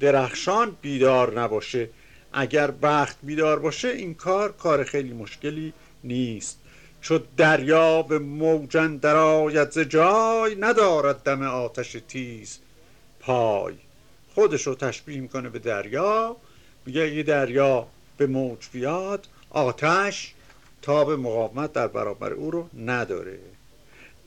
درخشان بیدار نباشه. اگر بخت بیدار باشه این کار کار خیلی مشکلی نیست. چو دریا به موجن درآید ز جای ندارد دم آتش تیز پای. خودش رو تشبیه می‌کنه به دریا. میگه یه دریا به موج بیاد آتش تاب مقاومت در برابر او رو نداره.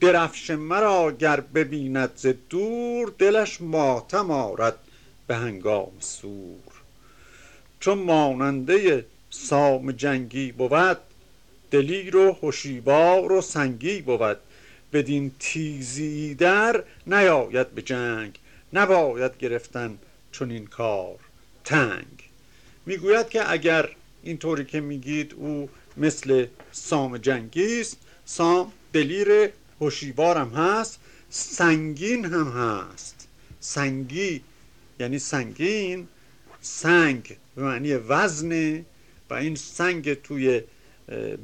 درفش مرا گر ببیند ز دور دلش ماتم آرد به هنگام سور. چون ماننده سام جنگی بود دلیر و هوشیوار و سنگی بود. بدین تیزی در نیاید به جنگ نباید گرفتن چون این کار تنگ. می‌گوید که اگر اینطوری که میگید او مثل سام جنگی است سام دلیر هوشیوارم هست سنگین هم هست. سنگی یعنی سنگین سنگ به معنی وزنه و این سنگ توی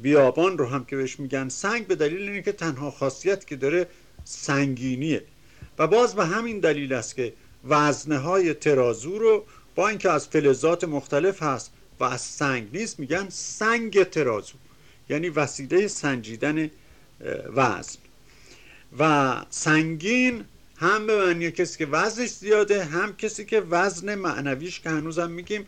بیابان رو هم که بهش میگن سنگ به دلیل اینه که تنها خاصیت که داره سنگینیه. و باز به همین دلیل است که وزنه های ترازو رو با اینکه از فلزات مختلف هست و از سنگ نیست میگن سنگ ترازو. یعنی وسیله سنجیدن وزن. و سنگین هم به معنی کسی که وزنش زیاده هم کسی که وزن معنویش که هنوزم میگیم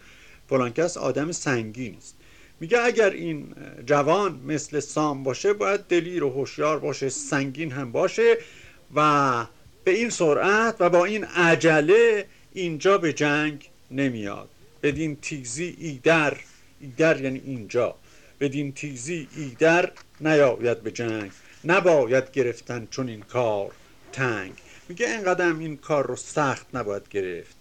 فلان کس آدم سنگین است. میگه اگر این جوان مثل سام باشه باید دلیر و هوشیار باشه سنگین هم باشه و به این سرعت و با این عجله اینجا به جنگ نمیاد. بدین تیزی ایدر ایدر یعنی اینجا. بدین تیزی ایدر نیاید به جنگ. نباید گرفتن چون این کار تنگ. میگه اینقدر این کار رو سخت نباید گرفت.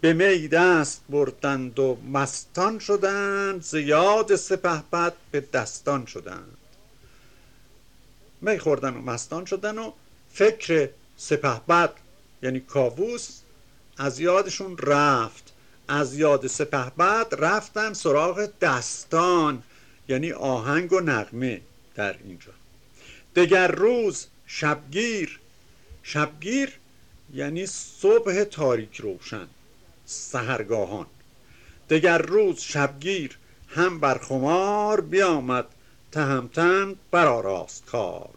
به می دست بردند و مستان شدند زیاد سپهبد به دستان شدند. می خوردن و مستان شدن و فکر سپهبد یعنی کاووس از یادشون رفت. از یاد سپهبد رفتن سراغ دستان یعنی آهنگ و نغمه در اینجا. دگر روز شبگیر. شبگیر یعنی صبح تاریک روشن سهرگاهان دگر روز شبگیر هم بر خمار بیامد تهمتن برآراست کار.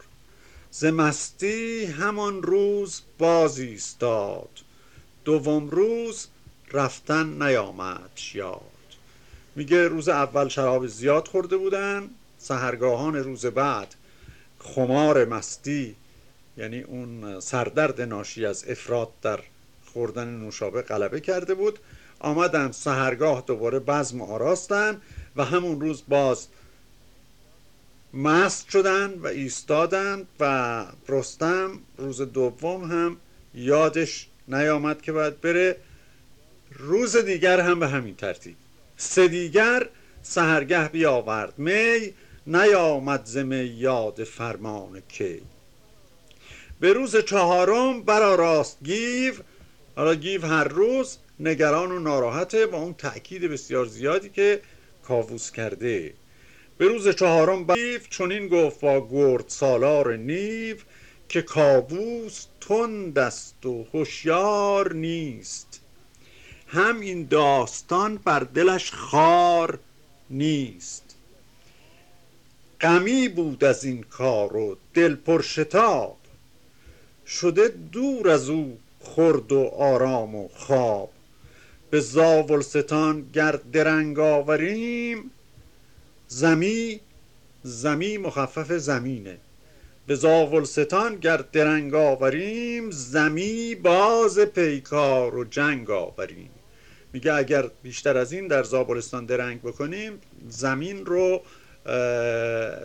ز مستی همان روز باز ایستاد دوم روز رفتن نیامد یاد. میگه روز اول شراب زیاد خورده بودن سهرگاهان روز بعد خمار مستی یعنی اون سردرد ناشی از افراد در خوردن نوشابه غلبه کرده بود. آمدن سهرگاه دوباره بزم آراستن و همون روز باز مست شدن و ایستادن و رستم روز دوم هم یادش نیامد که باید بره. روز دیگر هم به همین ترتیب. سه دیگر سهرگه بیاورد. می نیامد ز یاد فرمان کی. به روز چهارم برا راست گیو حالا گیو هر روز نگران و ناراحته با اون تأکید بسیار زیادی که کاووس کرده. به روز چهارم گیو چنین گفت با گرد سالار نیو که کاووس تند است و هوشیار نیست. هم این داستان بر دلش خار نیست. غمی بود از این کار و دل پرشتاب شده دور از او خرد و آرام و خواب. به زاولستان گر درنگ آوریم زمی زمی مخفف زمینه. به زاولستان گر درنگ آوریم زمی باز پیکار و جنگ آوریم. میگه اگر بیشتر از این در زابلستان درنگ بکنیم زمین رو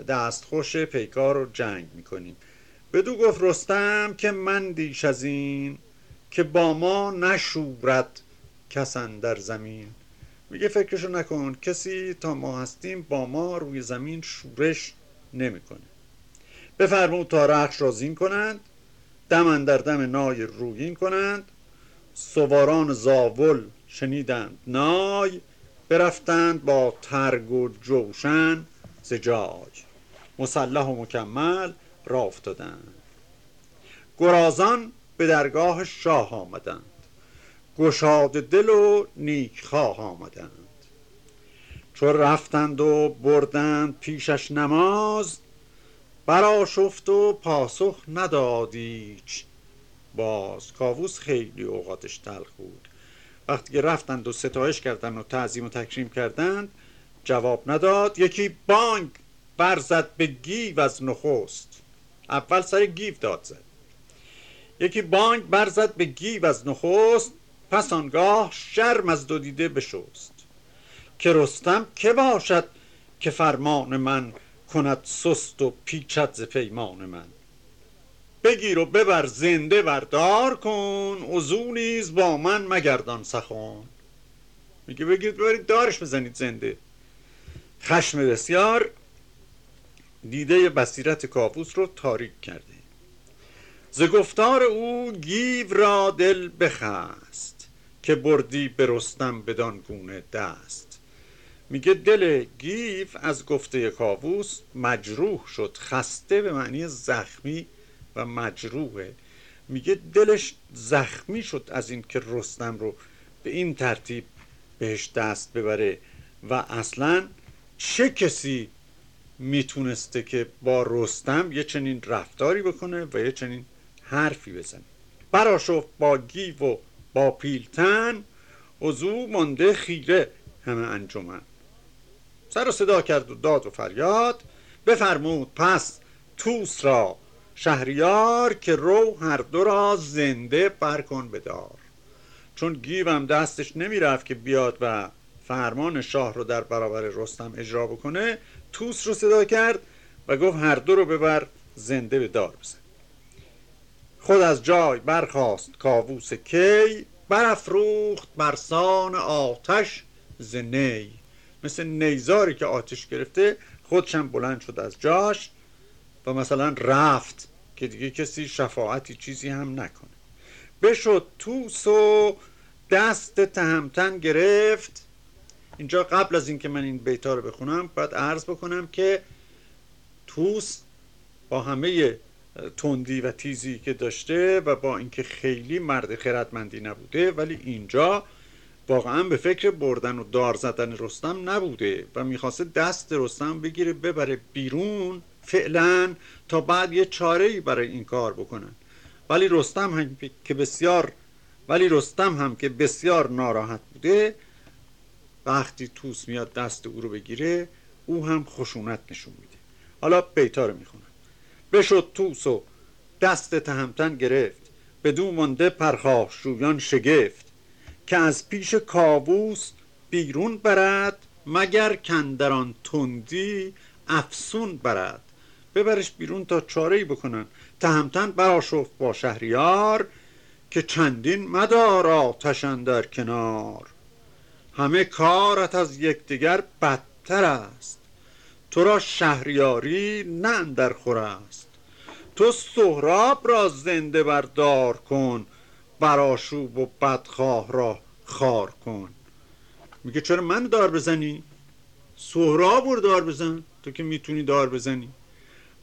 دستخوش پیکار و جنگ می‌کنیم. بدو گفت رستم که من دیش از این که با ما نشورد کسن در زمین. میگه فکرشو نکن کسی تا ما هستیم با ما روی زمین شورش نمی‌کنه. بفرمود تا رخش را زین کنند دم در دم نای رویین کنند. سواران زاول شنیدند نای برفتند با ترگ و جوشن. زجاج. مسلح و مکمل را افتادند. گرازان به درگاه شاه آمدند. گشاد دل و نیکخواه آمدند. چو رفتند و بردند پیشش نماز براشفت و پاسخ ندادیچ باز کاووس خیلی اوقاتش تلخ بود. وقتی که رفتند و ستایش کردند و تعظیم و تکریم کردند جواب نداد. یکی بانگ برزد به گیو از نخست. اول سر گیو داد زد. یکی بانگ برزد به گیو از نخست. پس آنگاه شرم از دو دیده بشست. که رستم که باشد که فرمان من کند سست و پیچد ز پیمان من. بگیر و ببر زنده بردار کن. عزو نیز با من مگردان سخن. میگه بگیرید ببرید دارش بزنید زنده. خشم بسیار دیده بصیرت کابوس رو تاریک کرده. ز گفتار او گیو را دل بخست که بردی به رستم بدان گونه دست. میگه دل گیو از گفته کاووس مجروح شد خسته به معنی زخمی و مجروحه. میگه دلش زخمی شد از اینکه رستم رو به این ترتیب بهش دست ببره و اصلا چه کسی می‌تونسته که با رستم یه چنین رفتاری بکنه و یه چنین حرفی بزنه؟ براشفت با گیو و با پیلتن وضو مانده خیره همه انجمن. سر و صدا کرد و داد و فریاد بفرمود پس توس را شهریار که رو هر دو را زنده برکن بدار چون گیوم دستش نمی‌رفت که بیاد و فرمان شاه رو در برابر رستم اجرا بکنه توس رو صدا کرد و گفت هر دو رو ببر زنده به دار بزن. خود از جای برخواست کاووس کی برافروخت مرسان آتش زنی مثل نیزاری که آتش گرفته خودشم بلند شد از جاش و مثلا رفت که دیگه کسی شفاعتی چیزی هم نکنه. بشد توس و دست تهمتن گرفت اینجا قبل از اینکه من این بیتا رو بخونم باید عرض بکنم که توس با همه تندی و تیزی که داشته و با اینکه خیلی مرد خردمندی نبوده ولی اینجا واقعا به فکر بردن و دار زدن رستم نبوده و می‌خواسته دست رستم بگیره ببره بیرون فعلا تا بعد یه چاره ای برای این کار بکنن. ولی رستم هم که بسیار ولی رستم هم که بسیار ناراحت بوده وقتی توس میاد دست او رو بگیره او هم خشونت نشون میده. حالا بیتا رو می‌خونم. بشد توس و دست تهمتن گرفت بدو مانده پرخاش شویان شگفت. که از پیش کاووس بیرون برد مگر کندران تندی افسون برد. ببرش بیرون تا چاره ای بکنن. تهمتن براشفت با شهریار که چندین مدار آتش در کنار. همه کارت از یکدیگر بدتر است. تو را شهریاری نه در خور است. تو سهراب را زنده بردار کن براشوب و بدخواه را خار کن. میگه چرا من دار بزنی؟ سهراب رو دار بزن. تو که می‌تونی دار بزنی.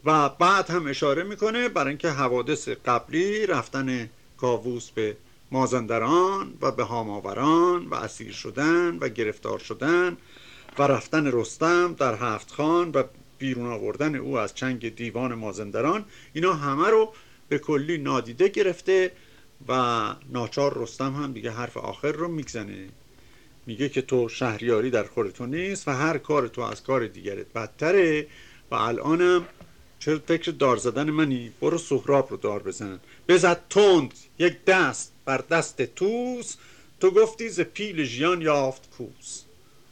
و بعد هم اشاره می‌کنه برای اینکه حوادث قبلی رفتن کاووس به مازندران و به هاماوران و اسیر شدن و گرفتار شدن و رفتن رستم در هفت خان و بیرون آوردن او از چنگ دیوان مازندران اینا همه رو به کلی نادیده گرفته و ناچار رستم هم دیگه حرف آخر رو میگزنه میگه که تو شهریاری در خور تو نیست و هر کار تو از کار دیگرت بدتره و الانم چرا فکر دار زدن منی؟ برو سهراب رو دار بزن. بزد تند یک دست بر دست توس. تو گفتی ز پیل ژیان یافت کوس.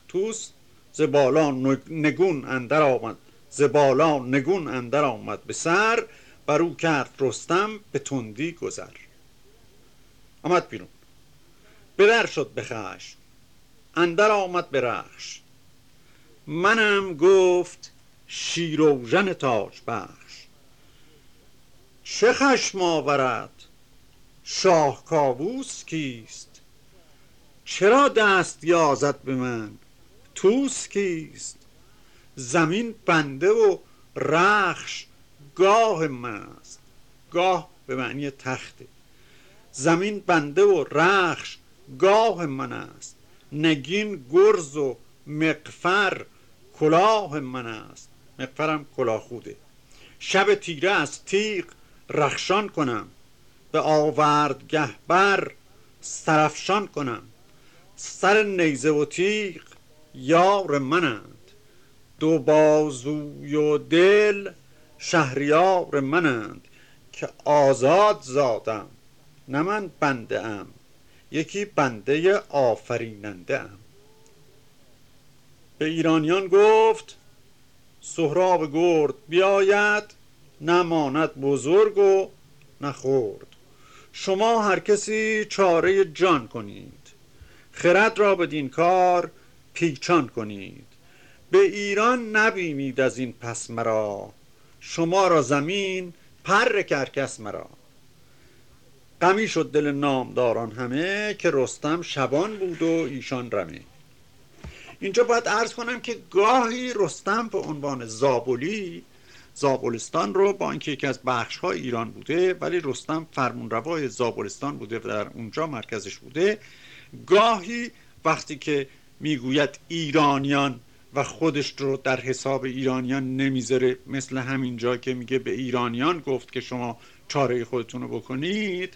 توس ز بالا نگون اندر آمد. ز بالا نگون اندر آمد به سر. بر او کرد رستم به تندی گذر. آمد بیرون. بدر شد به خشم. اندر آمد به رخش منم گفت شیروژن تاج بخش. چه خشم آورد؟ شاه کاووس کیست؟ چرا دست یازد به من؟ توس کیست؟ زمین بنده و رخش گاه من است گاه به معنی تخته زمین بنده و رخش گاه من است. نگین گرز و مقفر کلاه من است. مقفرم کلاه خوده شب تیره از تیغ رخشان کنم. به آوردگه بر سرفشان کنم. سر نیزه و تیغ یار منند. دو بازوی و دل شهریار منند که آزاد زادم. نه من بنده ام یکی بنده آفریننده ام. به ایرانیان گفت سهراب گرد بیاید نماند بزرگ و نخورد شما هر کسی چاره جان کنید. خرد را بدین کار پیچان کنید. به ایران نبینید از این پس مرا. شما را زمین پر کرکس مرا. غمی شد دل نامداران همه که رستم شبان بود و ایشان رمه اینجا باید عرض کنم که گاهی رستم به عنوان زابلی زابلستان رو با اینکه یکی از بخش های ایران بوده ولی رستم فرمونروای زابلستان بوده و در اونجا مرکزش بوده. گاهی وقتی که می‌گوید ایرانیان و خودش رو در حساب ایرانیان نمی‌ذاره مثل همینجا که میگه به ایرانیان گفت که شما چاره خودتون رو بکنید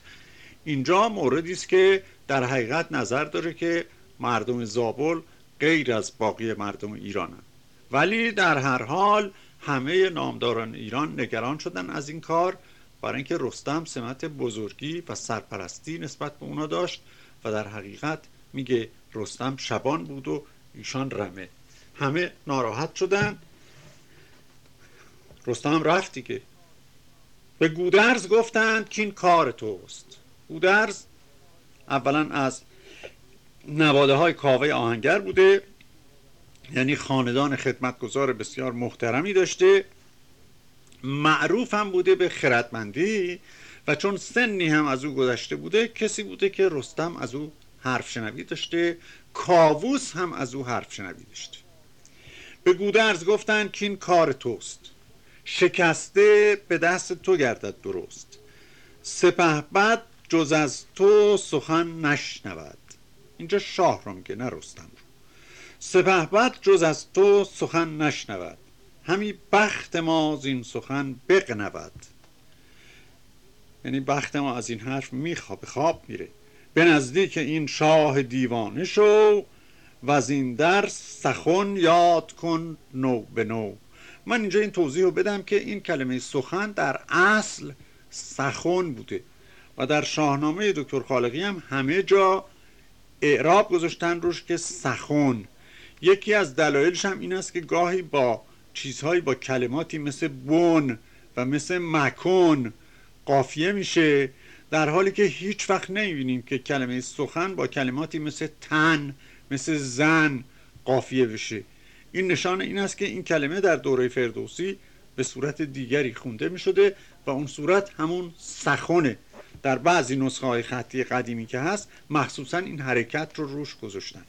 اینجا موردی است که در حقیقت نظر داره که مردم زابل غیر از باقی مردم ایرانن. ولی در هر حال همه نامداران ایران نگران شدن از این کار برای اینکه رستم سمت بزرگی و سرپرستی نسبت به اونا داشت و در حقیقت میگه رستم شبان بود و ایشان رمه. همه ناراحت شدن. رستم رفت دیگه. به گودرز گفتند که این کار توست. گودرز اولا از نواده های کاوه آهنگر بوده یعنی خاندان خدمتگزار بسیار محترمی داشته معروف هم بوده به خردمندی و چون سنی هم از او گذشته بوده کسی بوده که رستم از او حرف شنوی داشته کاووس هم از او حرف شنوی داشته. به گودرز گفتن که این کار توست. شکسته به دست تو گردد درست. سپه بد جز از تو سخن نشنود. اینجا شاه رو میگه نه رستم سپه بد جز از تو سخن نشنود. همی بخت ما از این سخن بقنود یعنی بخت ما از این حرف میخواب خواب میره. به نزدیک این شاه دیوانه شو و از این در سخن یاد کن نو به نو. من اینجا این توضیح رو بدم که این کلمه سخن در اصل سخن بوده و در شاهنامه دکتر خالقی هم همه جا اعراب گذاشتن روش که سخن. یکی از دلایلش هم این است که گاهی با چیزهایی با کلماتی مثل بون و مثل مکن قافیه میشه در حالی که هیچ وقت نمی‌بینیم که کلمه سخن با کلماتی مثل تن مثل زن قافیه بشه. این نشان این است که این کلمه در دوره فردوسی به صورت دیگری خونده می شده و اون صورت همون سخنه. در بعضی نسخه های خطی قدیمی که هست مخصوصا این حرکت رو روش گذاشتن.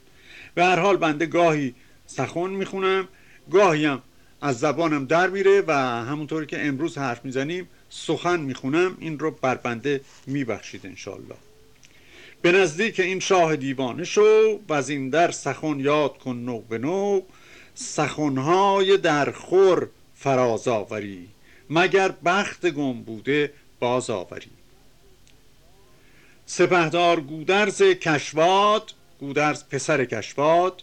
به هر حال بنده گاهی سخن می‌خونم گاهی هم از زبانم در میره و همونطوری که امروز حرف می‌زنیم سخن می‌خونم. این رو بر بنده میبخشید انشالله به نزدیک این شاه دیوانه شو و از این در سخن یاد کن نو به نو سخنهای درخور فراز آوری مگر بخت گم بوده باز آوری. سپهدار گودرز کشواد گودرز پسر کشواد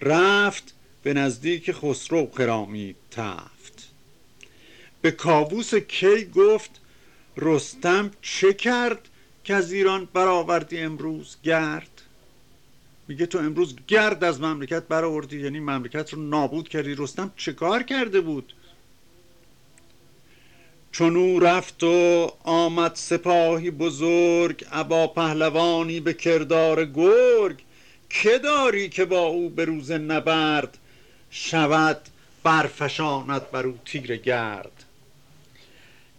رفت به نزدیک خسرو خرامی تفت. به کاووس کی گفت رستم چه کرد که از ایران برآوردی امروز گرد؟ میگه تو امروز گرد از مملکت برآوردی یعنی مملکت رو نابود کردی. رستم چه کار کرده بود؟ چون او رفت و آمد سپاهی بزرگ ابا پهلوانی به کردار گرگ که داری که با او به روز نبرد؟ شود برفشاند بر او تیر گرد.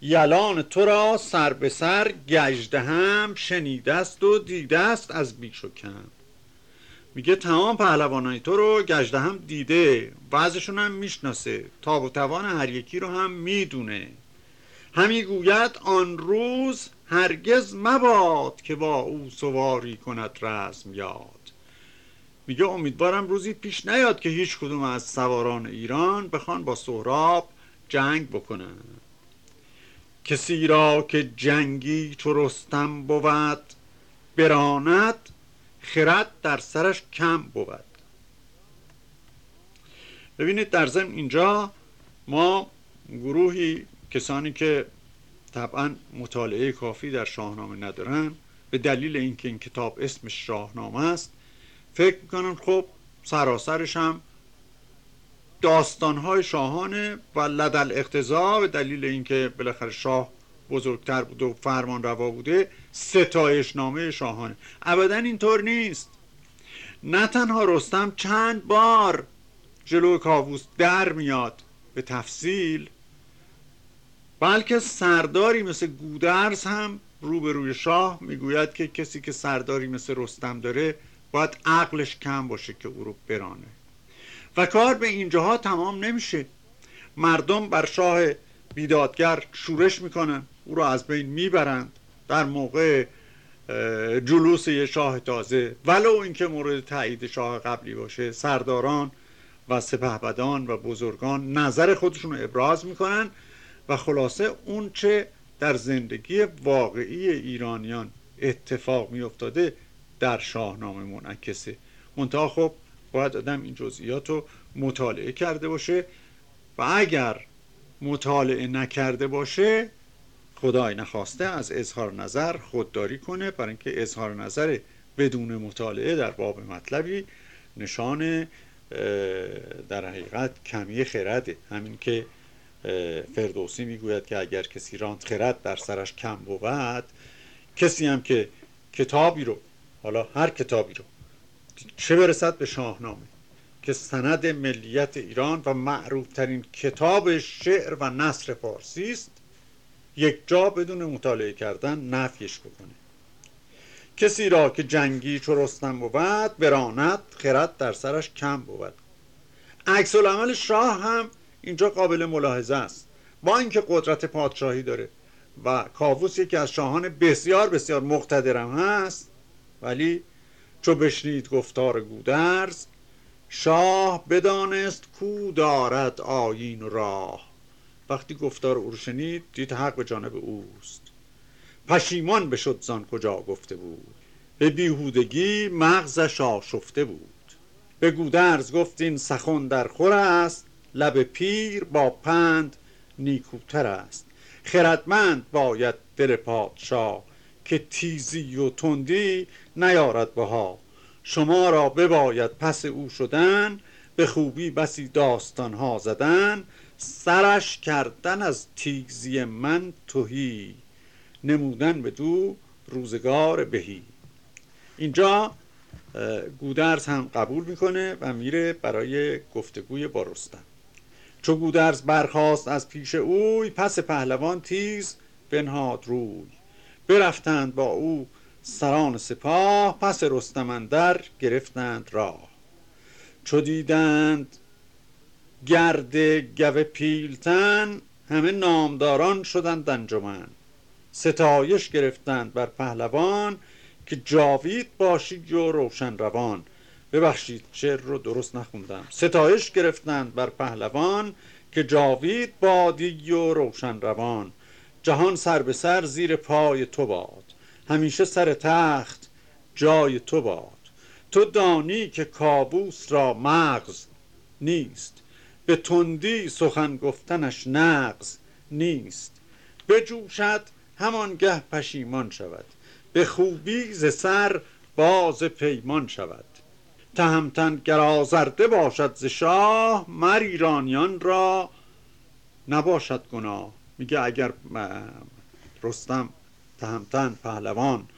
یلان تو را سر به سر گجده هم شنیده است و دیده است از بیش و کم. میگه تمام پهلوانای تو رو گجده هم دیده وضعشون هم می‌شناسه. تاب و توان هر یکی رو هم می‌دونه. همی گوید آن روز هرگز مباد که با او سواری کند رسم یاد. میگه امیدوارم روزی پیش نیاد که هیچ کدوم از سواران ایران بخوان با سهراب جنگ بکنن. کسی را که جنگی چو رستم بود براند خرد در سرش کم بود. ببینید در ضمن اینجا ما گروهی کسانی که طبعا مطالعه کافی در شاهنامه ندارن به دلیل اینکه این کتاب اسمش شاهنامه است فکر می‌کنن خب سراسرش هم داستانهای شاهانه و لدل اقتضا به دلیل اینکه بالاخره شاه بزرگتر بوده و فرمان روا بوده ستایش نامه شاهانه. ابدا اینطور نیست. نه تنها رستم چند بار جلو کاووس در میاد به تفصیل بلکه سرداری مثل گودرز هم روبروی شاه می‌گوید که کسی که سرداری مثل رستم داره باید عقلش کم باشه که او رو برانه. و کار به اینجاها تمام نمیشه. مردم بر شاه بیدادگر شورش می‌کنن او رو از بین می‌برند در موقع جلوس یه شاه تازه ولو اینکه مورد تایید شاه قبلی باشه سرداران و سپهبدان و بزرگان نظر خودشون رو ابراز می‌کنن. و خلاصه اون چه در زندگی واقعی ایرانیان اتفاق میافتاده در شاهنامه منعکسه. منتها خب باید آدم این جزئیات رو مطالعه کرده باشه و اگر مطالعه نکرده باشه خدای نخواسته از اظهار نظر خودداری کنه. برای اینکه اظهار نظر بدون مطالعه در باب مطلبی نشان در حقیقت کمی خرده. همین که فردوسی می‌گوید که اگر کسی راند خرد در سرش کم بود کسی هم که کتابی رو حالا هر کتابی رو چه برسد به شاهنامه؟ که سند ملیت ایران و معروفترین کتاب شعر و نصر فارسی است یک جا بدون مطالعه کردن نفیش بکنه. کسی را که جنگی چو رستم بود براند خرد در سرش کم بود. عکس العمل شاه هم اینجا قابل ملاحظه است. با اینکه قدرت پادشاهی داره و کاووس یکی از شاهان بسیار بسیار مقتدرم هست ولی چو بشنید گفتار گودرز شاه بدانست کو دارد آیین راه. وقتی گفتار او شنید دید حق به جانب اوست. پشیمان بشد زان کجا گفته بود. به بیهودگی مغزش آشفته بود. به گودرز گفت این سخن در خور است. لب پیر با پند نیکوتر است. خردمند باید دل پادشاه که تیزی و تندی نیارد بها. شما را بباید پس او شدن به خوبی بسی داستان ها زدن سرش کردن از تیزی من توهی نمودن به دو روزگار بهی. اینجا گودرز هم قبول می‌کنه و میره برای گفتگوی با رستم. چو گودرز برخواست از پیش اوی پس پهلوان تیز بنهاد روی. برفتند با او سران سپاه پس رستمندر گرفتند راه. چو دیدند گرد گو پیلتن همه نامداران شدند انجمن. ستایش گرفتند بر پهلوان که جاوید باشی و روشن روان. ببخشید شعر رو درست نخوندم. ستایش گرفتند بر پهلوان که جاوید بادی و روشن روان. جهان سر به سر زیر پای تو باد. همیشه سر تخت جای تو باد. تو دانی که کابوس را مغز نیست. به تندی سخن گفتنش نغز نیست. بجوشد همانگه پشیمان شود. به خوبی ز سر باز پیمان شود. تهمتن گر آزرده باشد ز شاه مر ایرانیان را نباشد گناه. میگه اگر رستم تهمتن پهلوان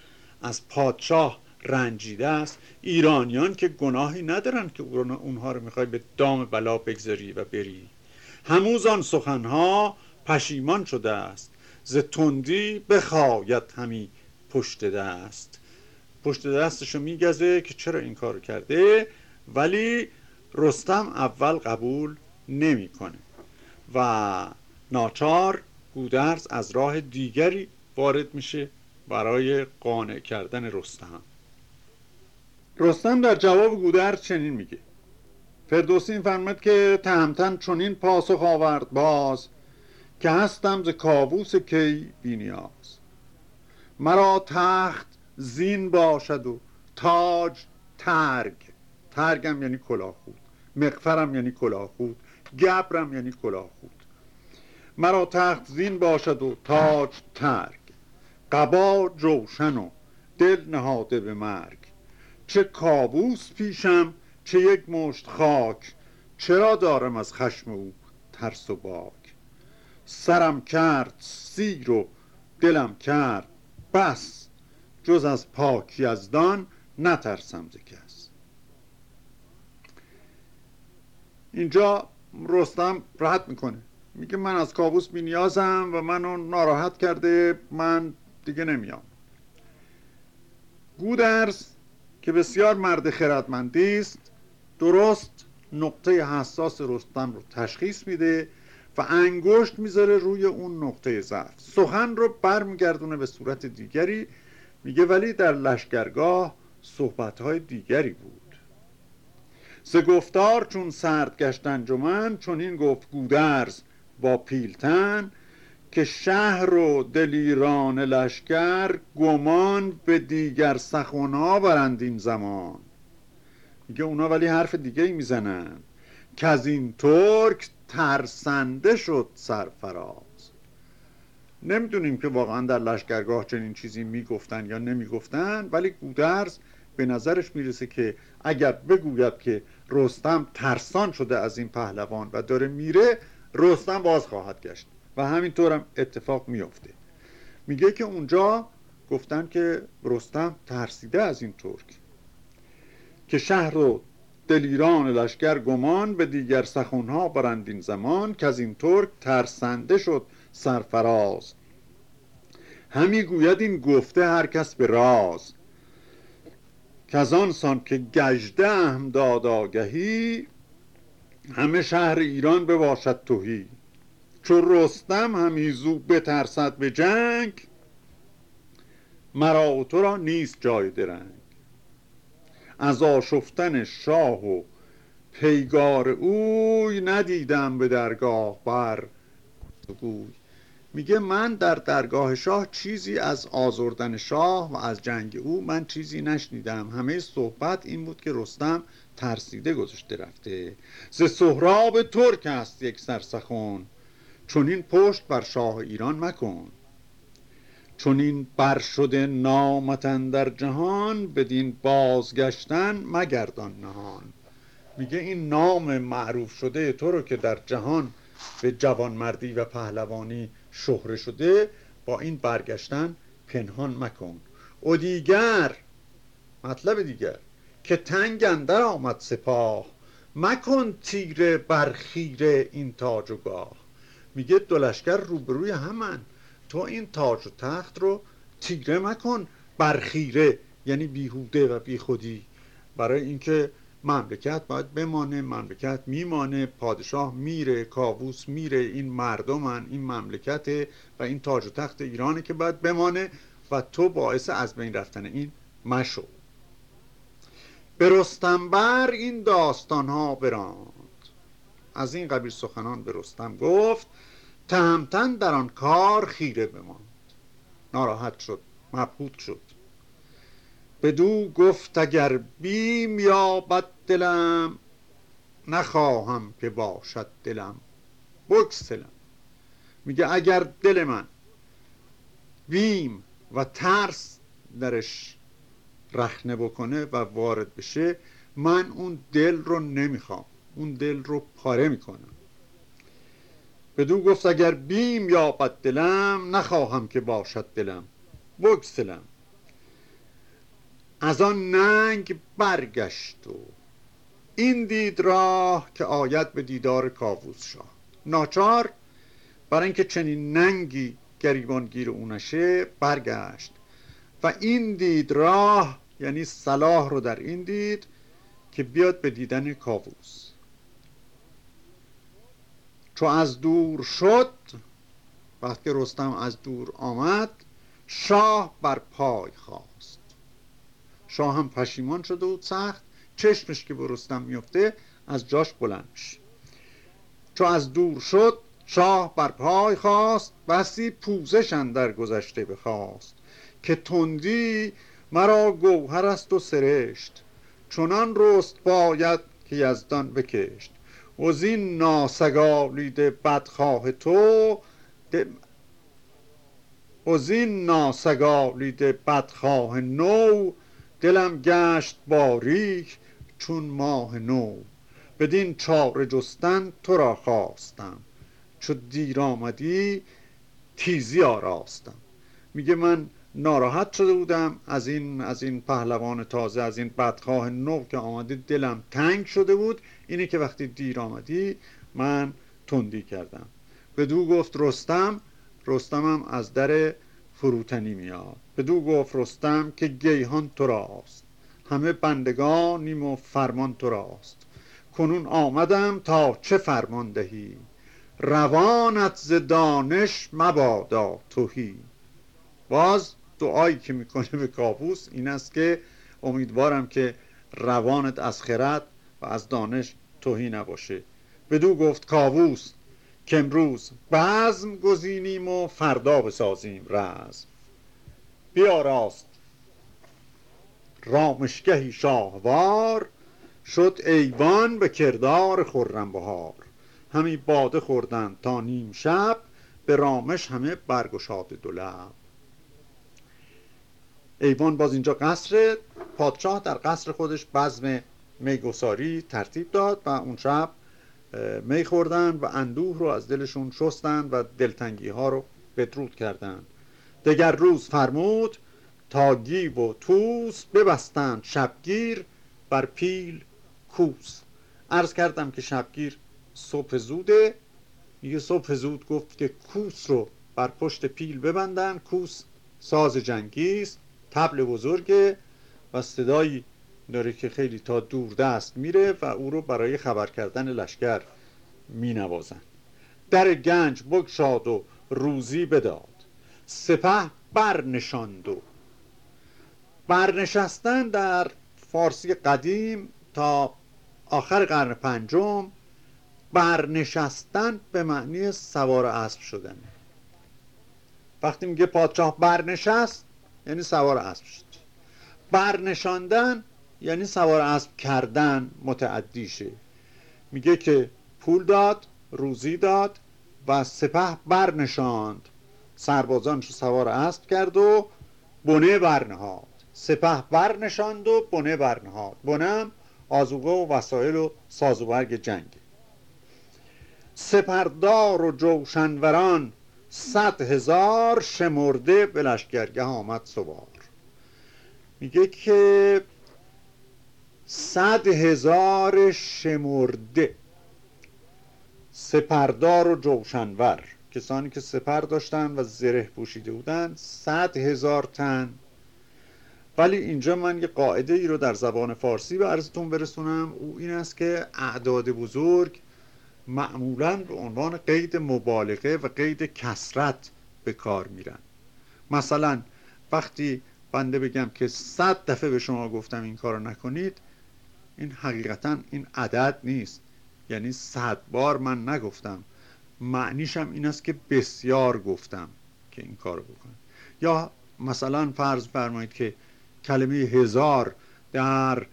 از پادشاه رنجیده است ایرانیان که گناهی ندارن که اونها رو می‌خوای به دام بلا بگذاری و بری. هموز آن سخنها پشیمان شده است. ز تندی بخواید همی پشت دست. پشت دستشو میگزه که چرا این کار کرده؟ ولی رستم اول قبول نمی‌کنه و ناچار گودرز از راه دیگری وارد میشه برای قانع کردن رستم. رستم در جواب گودرز چنین میگه. فردوسی فرمد که تهمتن چنین پاسخ آورد باز که هستم ز کاووس کی بینیاز. مرا تخت زین باشد و تاج ترگ. ترگم یعنی کلاهخود مقفرم یعنی کلاهخود گبرم یعنی کلاهخود مرا تخت زین باشد و تاج ترگ. قبا جوشن و دل نهاده به مرگ. چه کابوس پیشم چه یک مشت خاک. چرا دارم از خشم او ترس و باک؟ سرم کرد سیر و دلم کرد بس. جز از پاکی از دان نترسم ز کس. اینجا رستم راحت می‌کنه. میگه من از کابوس بی نیازم و منو ناراحت کرده من دیگه نمیام. گودرز که بسیار مرد خردمندی است درست نقطه حساس رستم رو تشخیص میده و انگشت می‌ذاره روی اون نقطه ضعف. سخن رو برمیگردونه به صورت دیگری میگه ولی در لشکرگاه صحبتهای دیگری بود. ز گفتار چون سرد گشت انجمن چون این گفت گودرز با پیلتن که شهر و دلیران لشکر گمان به دیگر سخنها برند این زمان. میگه اونا ولی حرف دیگه ای می‌زنن. که از این ترک ترسنده شد سرفراز. نمی‌دونیم که واقعا در لشکرگاه چنین چیزی می‌گفتن یا نمی‌گفتن ولی گودرز به نظرش می‌رسه که اگر بگوید که رستم ترسان شده از این پهلوان و داره میره رستم باز خواهد گشت و همینطور هم اتفاق میافته. میگه که اونجا گفتن که رستم ترسیده از این ترک که شهر و دلیران لشکر گمان به دیگر سخونها برند این زمان که از این ترک ترسنده شد سرفراز. همی گوید این گفته هر کس به راز. که از آن سان که گجده هم داد آگهی همه شهر ایران بباشد توهی چون رستم همیزو بترسد به جنگ مرا و تو را نیست جای درنگ. از آشفتن شاه و پیگار اوی ندیدم به درگاه بر گوی. میگه من در درگاه شاه چیزی از آزردن شاه و از جنگ او من چیزی نشنیدم. همه صحبت این بود که رستم ترسیده گذاشته رفته. ز سهراب ترک است یک سرسخون چون این پشت بر شاه ایران مکن. چون این بر شده نامتن در جهان بدین بازگشتن مگردان نهان. میگه این نام معروف شده تو رو که در جهان به جوانمردی و پهلوانی شهره شده با این برگشتن پنهان مکن. و دیگر مطلب دیگر که تنگ اندر آمد سپاه. مکن تیره برخیره این تاج و گاه. میگه دلشگر روبروی همن. تو این تاج و تخت رو تیره مکن برخیره یعنی بیهوده و بیخودی. برای اینکه مملکت باید بمانه مملکت میمانه پادشاه میره کابوس میره این مردمن این مملکت و این تاج و تخت ایرانه که باید بمانه و تو باعث از بین رفتن این مشو. به رستنبر این داستان ها براند. از این قبیل سخنان به رستم گفت تهمتن در آن کار خیره بماند. ناراحت شد مبهوت شد. بدو گفت اگر بیم یا بد دلم نخواهم که باشد دلم. بکسلم میگه اگر دل من بیم و ترس درش رخنه بکنه و وارد بشه من اون دل رو نمی‌خوام. اون دل رو پاره می‌کنم. بدو گفت اگر بیم یا بد دلم نخواهم که باشد دلم. بگسلم. از آن ننگ برگشت و این دید راه که آید به دیدار کاووس شاه. ناچار برای اینکه چنین ننگی گریبانگیر اونشه برگشت و این دید راه یعنی صلاح رو در این دید که بیاد به دیدن کاووس. چو از دور شد وقتی رستم از دور آمد شاه بر پای خواست. شاه هم پشیمان شده و سخت چشمش که به رستم میفته از جاش بلند میشه. چو از دور شد شاه بر پای خواست بسی پوزش در گذشته بخواست که تندی مرا گوهر است و سرشت. چنان رست باید که یزدان بکشت. و زین ناسگالیده بدخواه تو و زین ناسگالیده بدخواه نو دلم گشت باریک چون ماه نو. بدین چاره جستن تو را خواستم. چو دیر آمدی تیزی آراستم. میگه من ناراحت شده بودم. از این از این پهلوان تازه از این بدخواه نو که آمده دلم تنگ شده بود. اینه که وقتی دیر آمدی من تندی کردم. بدو گفت رستم. رستمم از در فروتنی میاد. بدو گفت رستم که گیهان تو راست. همه بندگانیم و فرمان تو راست. کنون آمدم تا چه فرمان دهی؟ روانت ز دانش مبادا توهی باز دعایی که می‌کنه به کابوس این است که امیدوارم که روانت از خرد و از دانش توهی نباشه. بدو گفت کاووس که امروز بزم گزینیم و فردا بسازیم رزم. بیا راست. رامشگهی شاهوار شد ایوان به کردار خرم بهار همی باده خوردن تا نیم شب به رامش همه برگشاد دو لب. ایوان باز اینجا قصر پادشاه در قصر خودش بزم میگساری ترتیب داد و اون شب می خوردن و اندوه رو از دلشون شستن و دلتنگی ها رو بدرود کردند دگر روز فرمود تا گیو و توس ببستند شبگیر بر پیل کوس. عرض کردم که شبگیر صبح زوده. یه صبح زود گفت که کوس رو بر پشت پیل ببندن. کوس ساز جنگی است تبل بزرگه و صدایی داره که خیلی تا دور دست میره و او رو برای خبر کردن لشکر مینوازن. در گنج بگشاد و روزی بداد. سپه برنشاند و برنشستن در فارسی قدیم تا آخر قرن پنجم برنشستن به معنی سوار اسب شدن. وقتی میگه پادشاه برنشست یعنی سوار اسب شد. برنشاندن یعنی سوار اسب کردن متعدیشه میگه که پول داد روزی داد و سپه برنشاند. سربازانش سوار اسب کرد و بنه برنهاد. سپه برنشاند و بنه برنهاد. بنه آزوگه و وسایل و سازوبرگ جنگ. سپردار و جوشنوران صد هزار شمرده به لشکرگه آمد سوار. میگه که صد هزار شمرده. سپردار و جوشنور. کسانی که سپر داشتن و زره پوشیده بودن صد هزار تن. ولی اینجا من یه قاعده ای رو در زبان فارسی به عرضتون برسونم. او این است که اعداد بزرگ معمولا به عنوان قید مبالغه و قید کسرت به کار میرن. مثلا وقتی بنده بگم که صد دفعه به شما گفتم این کارو نکنید این حقیقتا این عدد نیست. یعنی صد بار من نگفتم. معنیشم این است که بسیار گفتم که این کارو بکنید یا مثلا فرض فرمایید که کلمه هزار در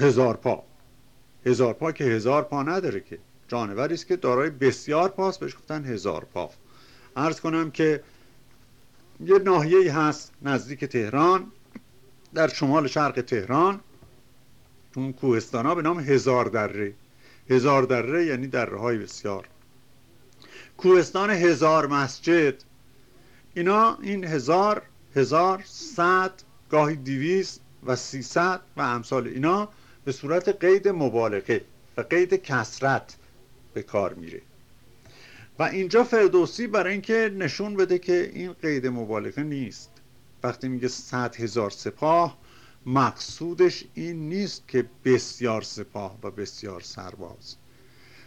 هزار پا. هزار پا که هزار پا نداره که. جانوری است که دارای بسیار پاست بهش گفتن هزار پا. عرض کنم که یه ناحیه هست نزدیک تهران. در شمال شرق تهران اون کوهستان ها به نام هزار دره. هزار دره یعنی دره های بسیار. کوهستان هزار مسجد. اینا این هزار هزار صد گاهی دیویست و سیصد و امثال اینا به صورت قید مبالغه و قید کسرت به کار میره. و اینجا فردوسی برای اینکه نشون بده که این قید مبالغه نیست. وقتی میگه صد هزار سپاه مقصودش این نیست که بسیار سپاه و بسیار سرباز.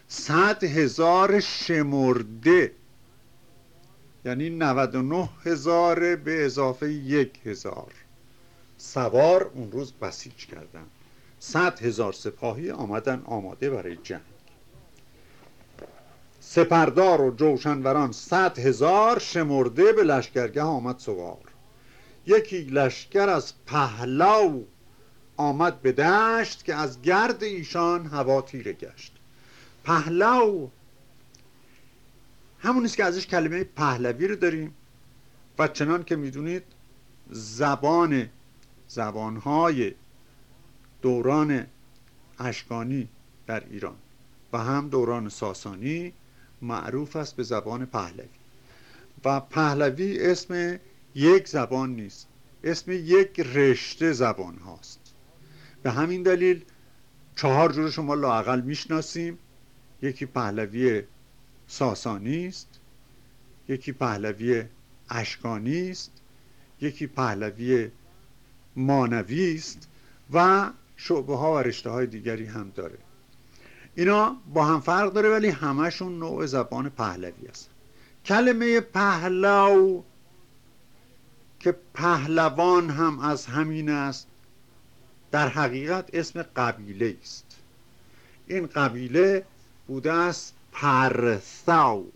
صد هزار شمرده یعنی 99 هزار به اضافه یک هزار. سوار اون روز بسیج کردن. صد هزار سپاهی آمدن آماده برای جنگ. سپردار و جوشنوران صد هزار شمرده به لشکرگه آمد سوار. یکی لشکر از پهلاو آمد به دشت که از گرد ایشان هوا تیره گشت. پهلاو همون که ازش کلمه پهلوی رو داریم و چنان که می‌دونید زبان زبانهای دوران اشکانی در ایران و هم دوران ساسانی معروف است به زبان پهلوی. و پهلوی اسم یک زبان نیست. اسم یک رشته زبان هاست. به همین دلیل چهار جور شما لاقل می‌شناسیم. یکی پهلوی ساسانی است. یکی پهلوی اشکانی است. یکی پهلوی مانوی است و شعبه ها و رشته های دیگری هم داره. اینا با هم فرق داره ولی همشون نوع زبان پهلوی است. کلمه پهلو که پهلوان هم از همین است در حقیقت اسم قبیله است. این قبیله بوده است پرثاو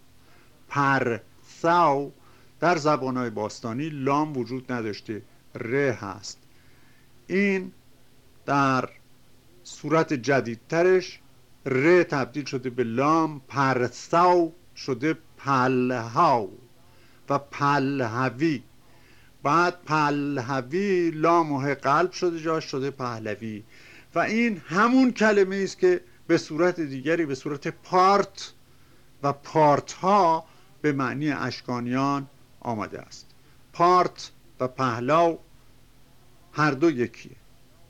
پرثاو در زبانهای باستانی لام وجود نداشته ره هست. این در صورت جدیدترش ر تبدیل شده به لام پرثاو شده پلهاو و پلهوی. بعد پلهوی لام قلب شده جاش شده پهلوی. و این همون کلمه است که به صورت دیگری به صورت پارت و پارت ها به معنی اشکانیان آمده است. پارت و پهلاو هر دو یکیه.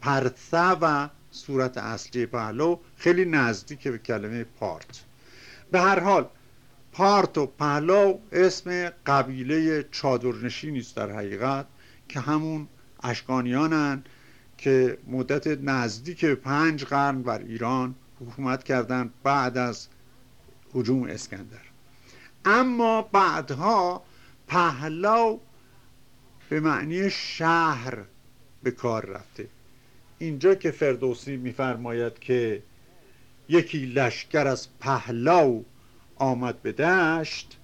پرثه و صورت اصلی پهلو خیلی نزدیک به کلمه پارت. به هر حال پارت و پهلو اسم قبیله چادرنشینی است در حقیقت که همون اشکانیانن که مدت نزدیک پنج قرن بر ایران حکومت کردند بعد از حجوم اسکندر. اما بعدها پهلو به معنی شهر به کار رفته. اینجا که فردوسی میفرماید که یکی لشکر از پهلو آمد به دشت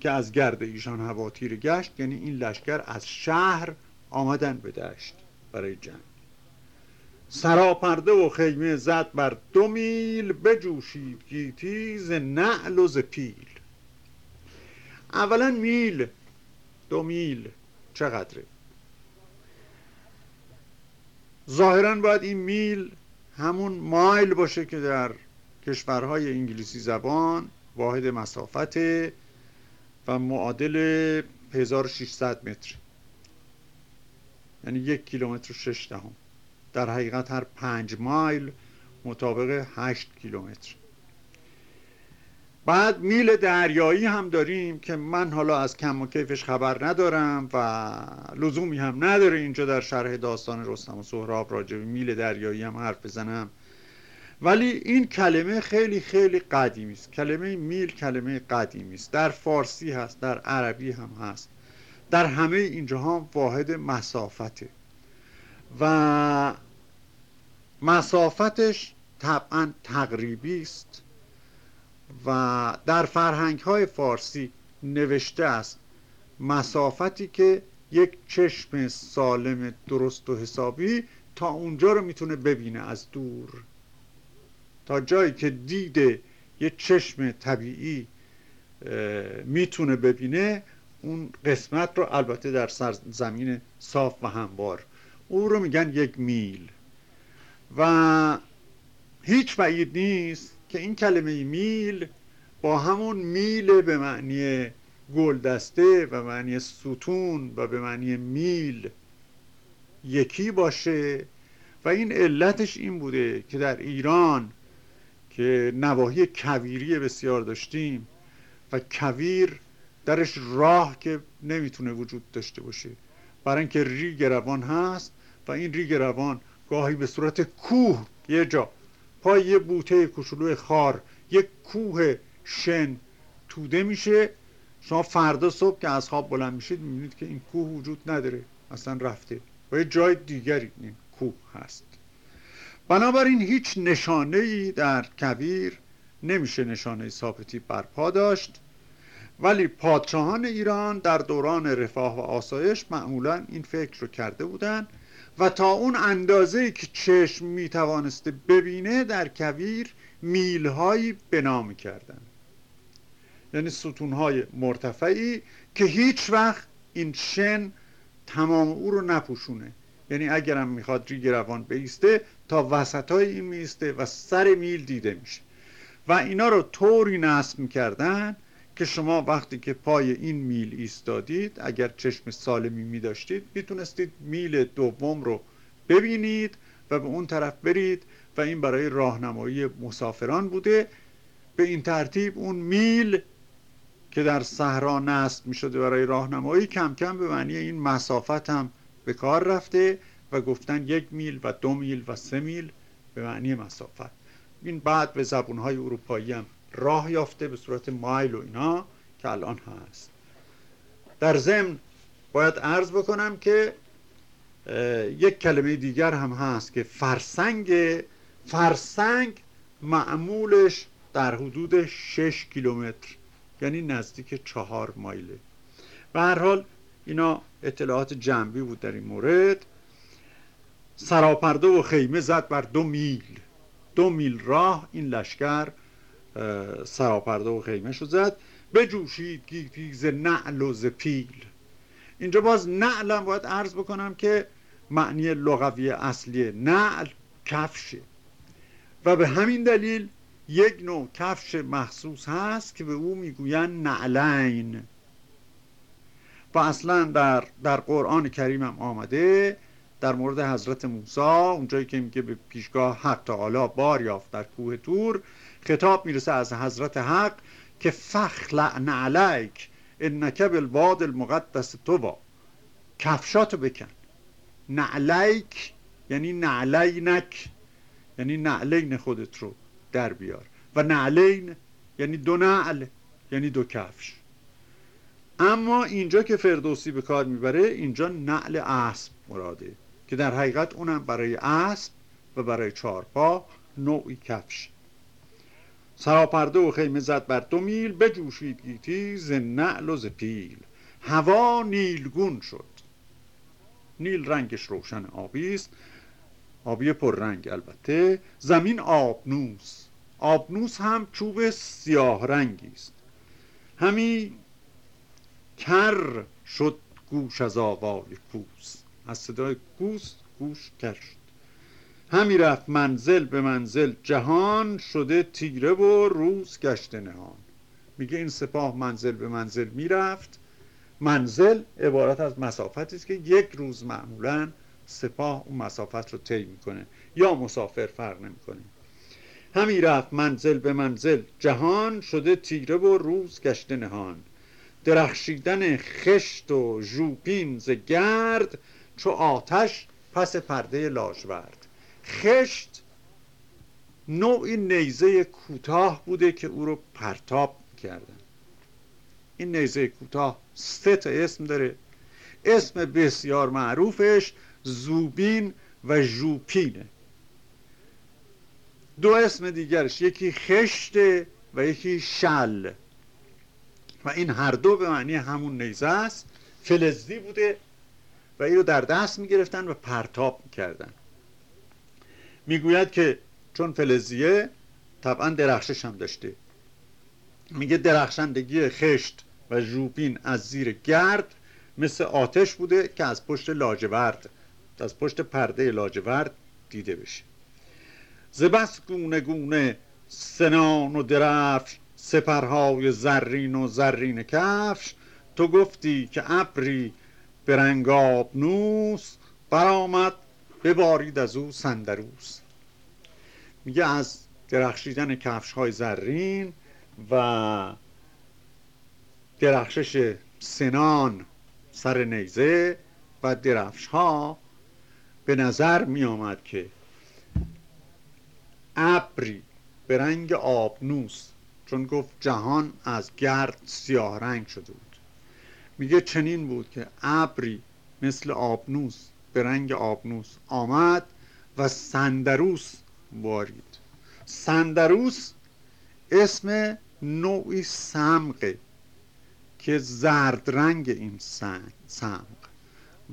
که از گرد ایشان هوا تیر گشت یعنی این لشکر از شهر آمدن به دشت برای جنگ. سراپرده و خیمه زد بر دو میل بجوشید گیتی ز نعل و ز پیل. اولا میل دو میل چقدره ظاهرا باید این میل همون مایل باشه که در کشورهای انگلیسی زبان واحد مسافت و معادل 1600 متر. یعنی یک کیلومتر و شش دهم. در حقیقت هر پنج مایل مطابق هشت کیلومتر. بعد میل دریایی هم داریم که من حالا از کم و کیفش خبر ندارم و لزومی هم نداره اینجا در شرح داستان رستم و سهراب راجع به میل دریایی هم حرف بزنم. ولی این کلمه خیلی خیلی قدیمی است. کلمه میل کلمه قدیمی است. در فارسی هست در عربی هم هست. در همه اینجا هم واحد مسافته. و مسافتش طبعا تقریبی است. و در فرهنگ های فارسی نوشته است مسافتی که یک چشم سالم درست و حسابی تا اونجا رو می‌تونه ببینه از دور. جایی که دیده یه چشم طبیعی می‌تونه ببینه اون قسمت رو البته در زمین صاف و هموار. او رو میگن یک میل. و هیچ بعید نیست که این کلمه میل با همون میل به معنی گلدسته و معنی ستون و به معنی میل یکی باشه. و این علتش این بوده که در ایران که نواحی کویری بسیار داشتیم و کویر درش راه که نمی‌تونه وجود داشته باشه. برای اینکه ریگ روان هست و این ریگ روان گاهی به صورت کوه یه جا پای یه بوته کوچولو خار یک کوه شن توده میشه. شما فردا صبح که از خواب بلند میشید می‌بینید که این کوه وجود نداره اصلا رفته. و یه جای دیگری این کوه هست. بنابراین هیچ نشانه ای در کویر نمیشه نشانه ثابتی برپا داشت. ولی پادشاهان ایران در دوران رفاه و آسایش معمولا این فکر رو کرده بودن و تا اون اندازه که چشم می‌توانسته ببینه در کویر میلهایی بنا می‌کردن یعنی ستونهای مرتفعی که هیچ وقت این شن تمام او رو نپوشونه. یعنی اگرم می‌خواد ریگ روان بیسته تا وسط های این میسته و سر میل دیده میشه. و اینا رو طوری نصب می‌کردن که شما وقتی که پای این میل ایستادید اگر چشم سالمی می داشتید می‌تونستید میل دوم رو ببینید و به اون طرف برید و این برای راهنمایی مسافران بوده. به این ترتیب اون میل که در صحرا نصب می شده برای راهنمایی کم کم به معنی این مسافت هم به کار رفته. و گفتن یک میل و دو میل و سه میل به معنی مسافت. این بعد به زبونهای اروپایی هم راه یافته به صورت مایل و اینا که الان هست. در ضمن باید عرض بکنم که یک کلمه دیگر هم هست که فرسنگ فرسنگ معمولش در حدود 6 کیلومتر یعنی نزدیک چهار مایله. به هر حال اینا اطلاعات جنبی بود در این مورد. سراپرده و خیمه زد بر دو میل. دو میل راه این لشکر سراپرده و خیمه شو زد. بجوشید گیتی ز نعل و ز پیل. اینجا باز نعلم باید عرض بکنم که معنی لغوی اصلی نعل کفشه. و به همین دلیل یک نوع کفش مخصوص هست که به او می‌گویند نعلین. و اصلا در, در قرآن کریم هم آمده در مورد حضرت موسی اونجایی که میگه به پیشگاه حق تعالی بار یافت در کوه تور خطاب می‌رسه از حضرت حق که فخلع نعلیک انک بالواد المقدس تو کفشاتو بکن. نعلیک یعنی نعلینک یعنی نعلین خودت رو در بیار و نعلین یعنی دو نعل یعنی دو کفش اما اینجا که فردوسی به کار می‌بره اینجا نعل اسب مراده. که در حقیقت اونم برای اسب و برای چارپا نوعی کفش. سراپرده و خیمه زد بر دو میل بجوشید گیتی ز نعل و ز پیل. هوا نیلگون شد. نیل رنگش روشن آبی است. آبی رنگ البته. زمین آبنوس. آبنوس هم چوب سیاه رنگی است. همی کر شد گوش از آوای کوس از صدای کوس گوش کر همی رفت منزل به منزل جهان شده تیره و روز گشته نهان. میگه این سپاه منزل به منزل می‌رفت. منزل عبارت از مسافتی است که یک روز معمولا سپاه اون مسافت رو طی می‌کنه یا مسافر فرق نمی‌کنه. همی رفت منزل به منزل جهان شده تیره و روز گشته نهان. درخشیدن خشت و ژوپین ز گرد چو آتش پس پرده لاجورد. خشت نوعی نیزه کوتاه بوده که او رو پرتاب کردن. این نیزه کوتاه سه تا اسم داره. اسم بسیار معروفش زوبین و ژوپینه. دو اسم دیگرش یکی خشته و یکی شل. و این هر دو به معنی همون نیزه است. فلزی بوده و در دست می‌گرفتن و پرتاب می‌کردن. می‌گوید که چون فلزیه طبعا درخشش هم داشته. میگه درخشندگی خشت و ژوپین از زیر گرد مثل آتش بوده که از پشت لاجورد از پشت پرده لاجورد دیده بشه. زبس گونه گونه سنان و درفش سپرهای زرین و زرین کفش تو گفتی که ابری به رنگ آبنوس برآمد ببارید از او سندروس میگه از درخشیدن کفش های زرین و درخشش سنان سر نیزه و درفش ها به نظر می آمد که ابری به رنگ آبنوس چون گفت جهان از گرد سیاه رنگ شده بود. میگه چنین بود که ابری مثل آبنوس به رنگ آبنوس آمد و سندروس وارید. سندروس اسم نوعی سمقه که زرد رنگ این سمق.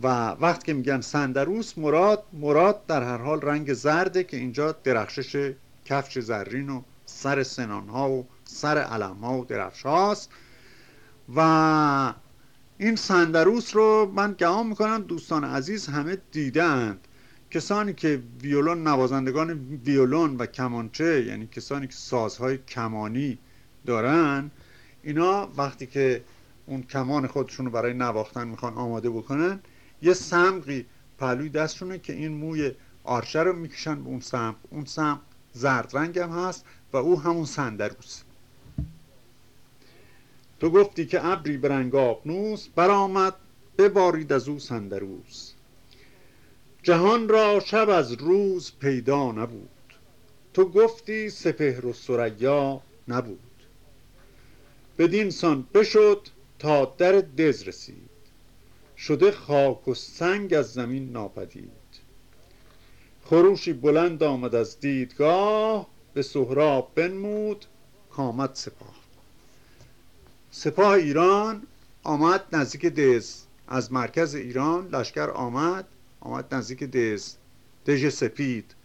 و وقتی که میگن سندروس مراد مراد در هر حال رنگ زرده که اینجا درخشش کفش زرین و سر سنان ها و سر علم ها و هاست و این سندروس رو من گمان می‌کنم دوستان عزیز همه دیدند کسانی که ویولون نوازندگان ویولون و کمانچه یعنی کسانی که سازهای کمانی دارن اینا وقتی که اون کمان خودشون رو برای نواختن می‌خوان آماده بکنن یه سمقی پهلوی دستشونه که این موی آرشه رو می‌کشن به اون سمق. اون سمق زرد رنگ هم هست و او همون سندروس تو گفتی که ابری به رنگ آبنوس برآمد ببارید از او سندروس جهان را شب از روز پیدا نبود. تو گفتی سپهر و سریا نبود. بدین سان بشد تا در دز رسید. شده خاک و سنگ از زمین ناپدید. خروشی بلند آمد از دیدگاه به سهراب بنمود کامد سپاه. سپاه ایران آمد نزدیک دز از مرکز ایران لشکر آمد آمد نزدیک دز دژ سپید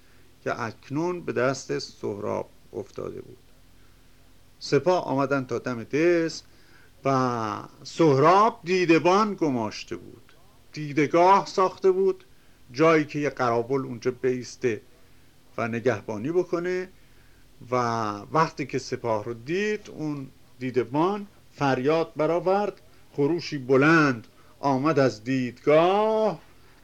که اکنون به دست سهراب افتاده بود. سپاه آمدن تا دم دز و سهراب دیدبان گماشته بود. دیدگاه ساخته بود. جایی که یه قرابل اونجا بیسته و نگهبانی بکنه و وقتی که سپاه رو دید اون دیدبان فریاد برآورد خروشی بلند آمد از دیدگاه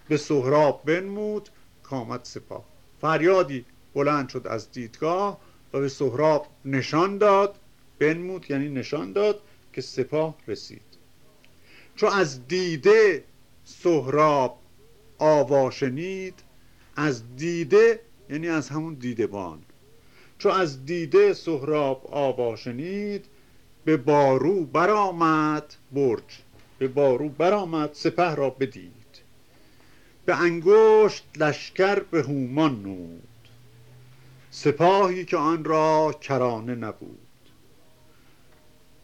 به سهراب بنمود کامد سپاه. فریادی بلند شد از دیدگاه و به سهراب نشان داد بنمود یعنی نشان داد که سپاه رسید. چون از دیده سهراب آوا شنید از دیده یعنی از همون دیدبان. چون از دیده سهراب آوا شنید به بارو برآمد برج. به بارو برآمد سپه را بدید. به انگشت لشکر به هومان نود سپاهی که آن را کرانه نبود.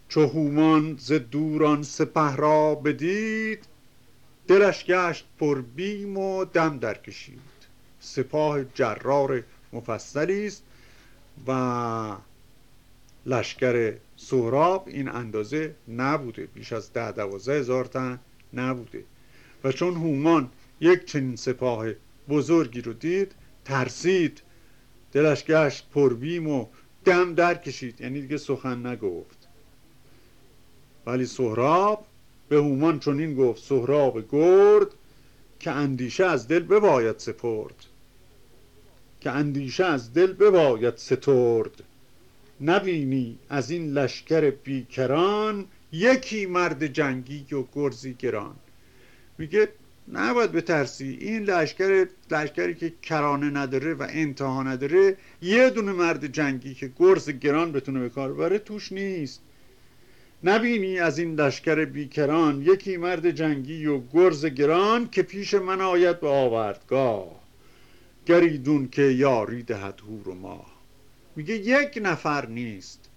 چو هومان ز دوران سپه را بدید دلش گشت پر بیم و دم در کشید. سپاه جرار مفصلی است و لشکر سهراب این اندازه نبوده بیش از ده دوازده هزار تن نبوده. و چون هومان یک چنین سپاه بزرگی رو دید ترسید دلش گشت پربیم و دم در کشید یعنی دیگه سخن نگفت. ولی سهراب به هومان چنین گفت سهراب گرد که اندیشه از دل بباید سپرد. که اندیشه از دل بباید سترد. نبینی از این لشکر بیکران یکی مرد جنگی و گرزی گران. میگه نباید بترسی این لشکر لشکری که کرانه نداره و انتها نداره یه دونه مرد جنگی که گرز گران بتونه به کار بره توش نیست. نبینی از این لشکر بیکران یکی مرد جنگی و گرز گران که پیش من آید به آوردگاه. گریدون که یاری دهد هور و ماه. میگه یک نفر نیست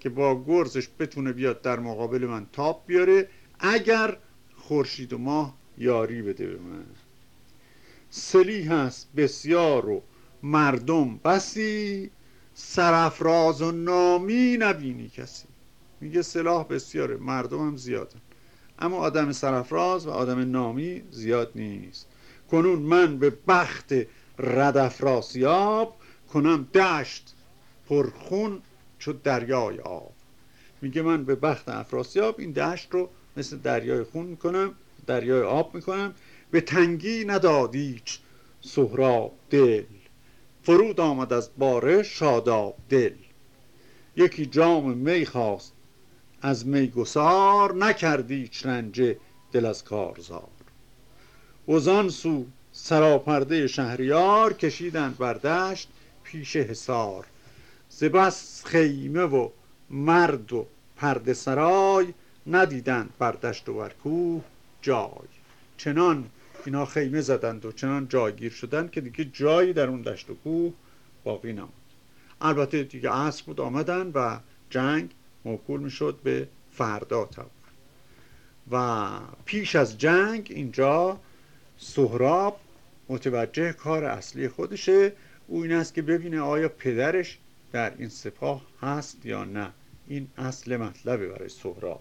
که با گرزش بتونه بیاد در مقابل من تاپ بیاره اگر خورشید و ماه یاری بده به من. سلی هست بسیار و مردم بسی سرفراز و نامی نبینی کسی. میگه سلاح بسیاره مردم هم زیادن. اما آدم سرفراز و آدم نامی زیاد نیست. کنون من به بخت ردفراسیاب کنم دشت پرخون چو دریای آب. میگه من به بخت افراسیاب این دشت رو مثل دریای خون می‌کنم دریای آب می‌کنم. به تنگی ندادیچ سهراب دل. فرود آمد از باره شاداب دل. یکی جام می خواست از میگسار نکردی رنجه دل از کارزار. وزان سو سراپرده شهریار کشیدند بردشت پیش زبس خیمه و مرد و پرده سرای ندیدند بردشت و بر کوه جای. چنان اینا خیمه زدند و چنان جایگیر شدند که دیگه جایی در اون دشت و کوه باقی نموند البته دیگه عصر بود آمدن و جنگ موکول می‌شد به فردا طبعا. و پیش از جنگ اینجا سهراب متوجه کار اصلی خودشه. او این است که ببینه آیا پدرش در این سپاه هست یا نه؟ این اصل مطلبه برای سهراب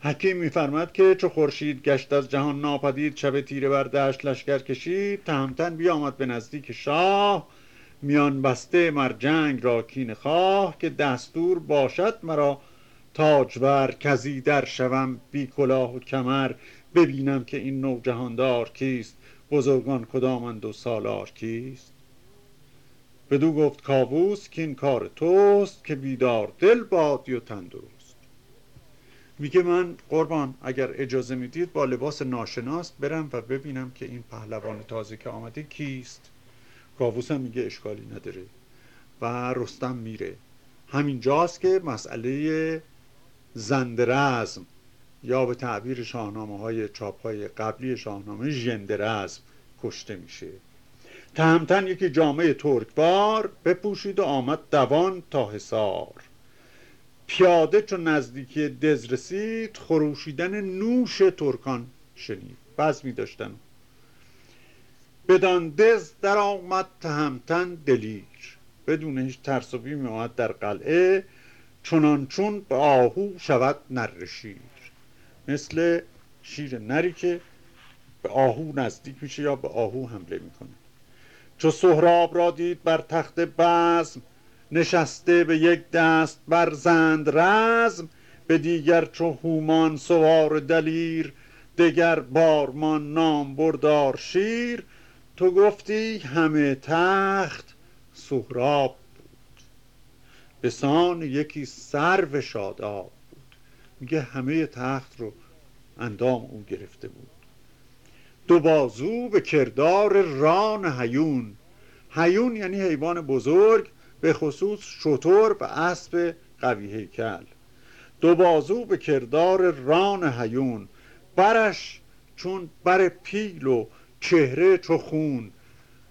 حکیم میفرماد که چو خورشید گشت از جهان ناپدید شب تیره بر دشت لشکر کشید تهمتن بیامد به نزدیک شاه. میان بسته مر جنگ را کین خواه که دستور باشد مرا. تاجور کزی در شوم بی کلاه و کمر. ببینم که این نو جهاندار کیست بزرگان کدامند و سالار کیست؟ بدو گفت کاووس که این کار توست که بیدار دل بادی و تندرست. میگه من قربان اگر اجازه می‌دید با لباس ناشناس برم و ببینم که این پهلوان تازه که آمده کیست. کاووس هم میگه اشکالی نداره و رستم میره. همینجاست که مسئله زندرزم یا به تعبیر شاهنامه های چاپ های قبلی شاهنامه ژندرزم کشته میشه. تهمتن یکی جامعه ترکبار بپوشید و آمد دوان تا حسار پیاده چون نزدیکی دز رسید خروشیدن نوش ترکان شنید. بز می داشتن. بدان دز در آمد تهمتن دلیر. بدون هیچ ترس و آمد در قلعه چنان چون به آهو شود نر شیر. مثل شیر نری که به آهو نزدیک میشه یا به آهو حمله می‌کنه. چو سهراب را دید بر تخت بزم نشسته به یک دست بر زند رزم به دیگر چو هومان سوار دلیر دگر بارمان نام بردار شیر تو گفتی همه تخت سهراب بود. سان یکی سرو شاداب بود. میگه همه تخت رو اندام او گرفته بود. دو بازو به کردار ران هیون. هیون یعنی حیوان بزرگ به خصوص شطور و اسب قوی هیکل. دو بازو به کردار ران هیون. برش چون بر پیل و چهره چو خون.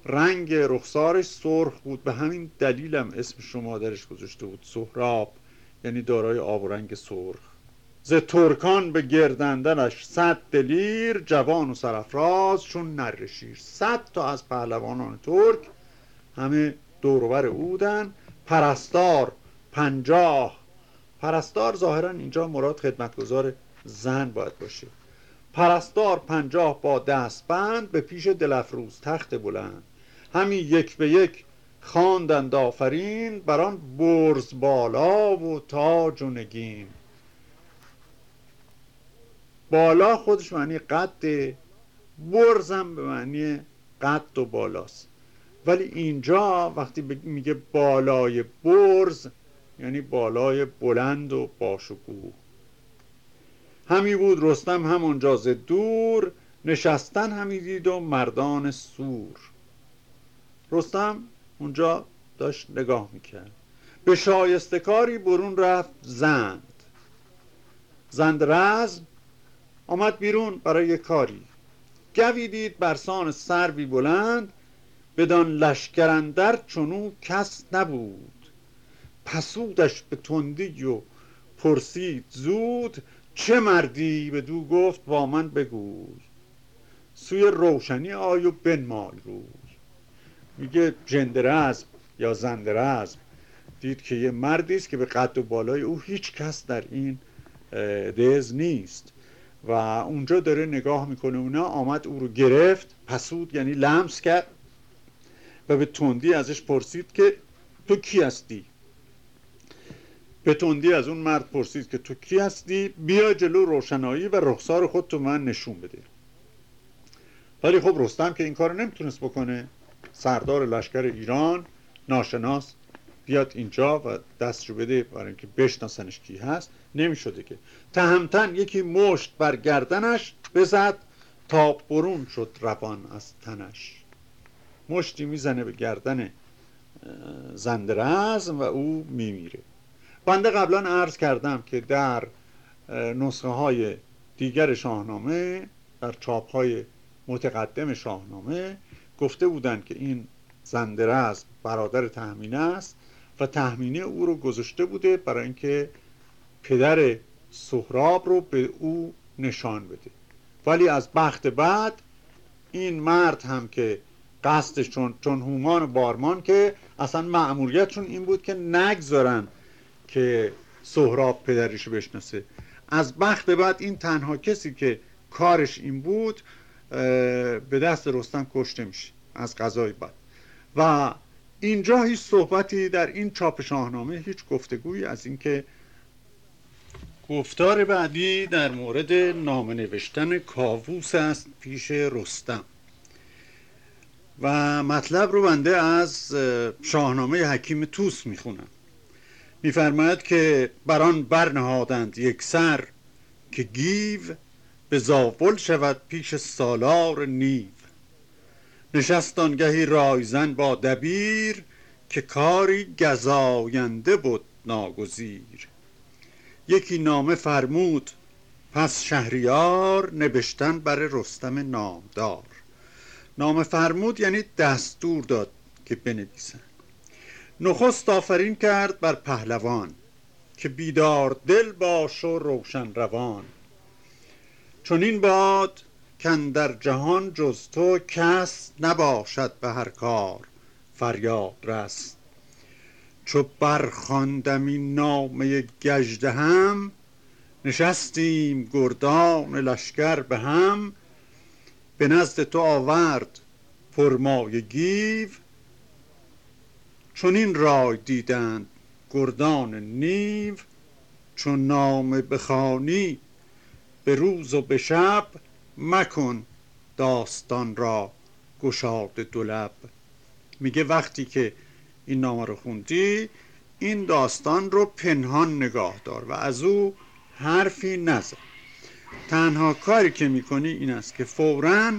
رنگ رخسارش سرخ بود. به همین دلیلم اسم شما درش گذاشته بود. سهراب. یعنی دارای آب و رنگ سرخ. ز ترکان به گردندنش صد دلیر جوان و سرفراز چون نرشیر صد تا از پهلوانان ترک همه دورور اودن پرستار پنجاه. پرستار ظاهرا اینجا مراد خدمتگزار زن باید باشه. پرستار پنجاه با دستبند به پیش دلفروز تخت بلند. همین یک به یک خواندند آفرین بر آن برز بالا و تاج و نگین. بالا خودش معنی قد برزم به معنی قد و بالاست. ولی اینجا وقتی میگه بالای برز یعنی بالای بلند و باشکوه. همی بود رستم همونجا ز دور نشستن همی دید و مردان سور. رستم اونجا داشت نگاه می‌کرد. به شایستکاری برون رفت زند. زند رزم آمد بیرون برای کاری. گوی دید برسان سروی بلند بدان لشکرندر چونو کس نبود. پسودش به تندی و پرسید زود چه مردی به دو گفت با من بگوی. سوی روشنی آی و بنمای روی. میگه جندرزم یا زندرزم دید که یه مردی است که به قد و بالای او هیچ کس در این دز نیست. و اونجا داره نگاه می‌کنه. اونا آمد او رو گرفت پسود یعنی لمس کرد و به تندی ازش پرسید که تو کی هستی؟ به تندی از اون مرد پرسید که تو کی هستی؟ بیا جلو روشنایی و رخسار خود تو من نشون بده. ولی خب رستم که این کار نمی‌تونست بکنه. سردار لشکر ایران ناشناس بیاد اینجا و دست رو بده برای اینکه بشناسنش کی هست. نمی‌شده که. تهمتن یکی مشت بر گردنش بزد تا برون شد روان از تنش. مشتی می‌زنه به گردن زندرزم و او میمیره. بنده قبلا عرض کردم که در نسخه های دیگر شاهنامه در چاپ های متقدم شاهنامه گفته بودند که این زندرزم برادر تهمینه است. و تهمینه او رو گذاشته بوده برای اینکه پدر سهراب رو به او نشان بده. ولی از بخت بعد این مرد هم که قصدش چون, چون هومان و بارمان که اصلا معمولیتشون این بود که نگذارن که سهراب پدرش بشناسه. از بخت بعد این تنها کسی که کارش این بود به دست رستم کشته میشه از قضای بعد. و اینجا هیچ صحبتی در این چاپ شاهنامه هیچ گفتگویی از اینکه گفتار بعدی در مورد نامه نوشتن کاووس است پیش رستم. و مطلب رو بنده از شاهنامه حکیم توس می‌خونم. میفرماید که بران برنهادند یک سر که گیو به زاول شود پیش سالار نیو. نشست آنگهی رایزن با دبیر که کاری گزاینده بود ناگزیر. یکی نامه فرمود پس شهریار نبشتن برای رستم نامدار. نامه فرمود یعنی دستور داد که بنویسن. نخست آفرین کرد بر پهلوان که بیدار دل باش و روشن روان. چون این باد کن در جهان جز تو کس نباشد به هر کار فریاد رست چو برخواندم این نامه گژده هم نشستیم گردان لشکر به هم. به نزد تو آورد پرمای گیو. این رای دیدند گردان نیو. چون نام بخانی به روز و به شب مکن داستان را گشاد دو میگه وقتی که این نامه رو خوندی این داستان رو پنهان نگاه دار و از او حرفی نزن. تنها کاری که می‌کنی این است که فورا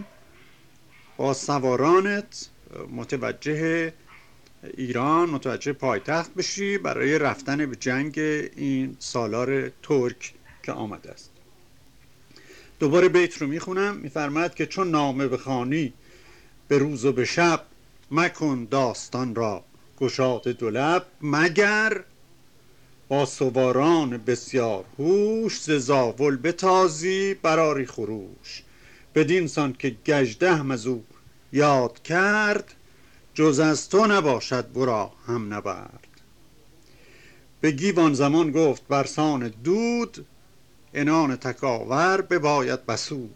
با سوارانت متوجه ایران متوجه پایتخت بشی برای رفتن به جنگ این سالار ترک که آمده است. دوباره بیت رو می‌خونم. میفرماید که چون نامه بخوانی به روز و به شب مکن داستان را گشاد دولب مگر با سواران بسیار هوش زاول بتازی براری خروش. بدین سان که گژده از او یاد کرد جز از تو نباشد برا هم نبرد. به گیوان زمان گفت برسان دود انان تکاور بباید بسود.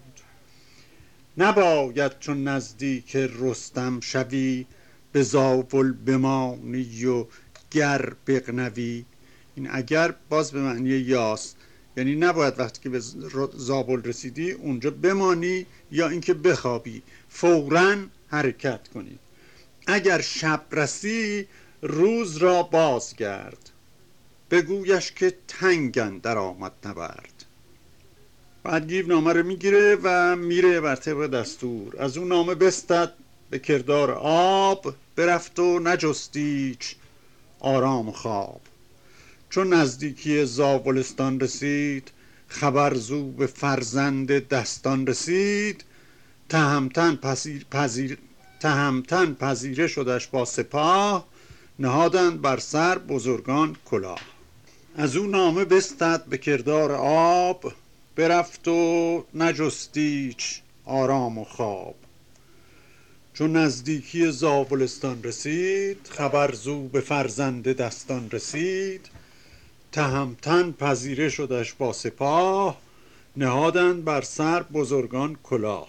نباید چون نزدیک رستم شوی به زاول بمانی و گر بغنوی. این اگر باز به معنی یاست یعنی نباید وقتی که به زابل رسیدی اونجا بمانی یا اینکه بخوابی. فورا حرکت کنی. اگر شب رسی روز را بازگرد. بگویش که تنگن در آمد نبرد. بعد گیو نامه رو می‌گیره و میره بر طبق دستور. از اون نامه بستد به کردار آب برفت و نجستیچ آرام خواب. چون نزدیکی زابلستان رسید خبر زو به فرزند دستان رسید. تهمتن پذیر, پذیر تهمتن پذیره شدش با سپاه نهادند بر سر بزرگان کلاه. از او نامه بستد به کردار آب برفت و نجستیچ آرام و خواب. چون نزدیکی زابلستان رسید خبر زو به فرزند دستان رسید. تهمتن پذیره شدش با سپاه نهادند بر سر بزرگان کلاه.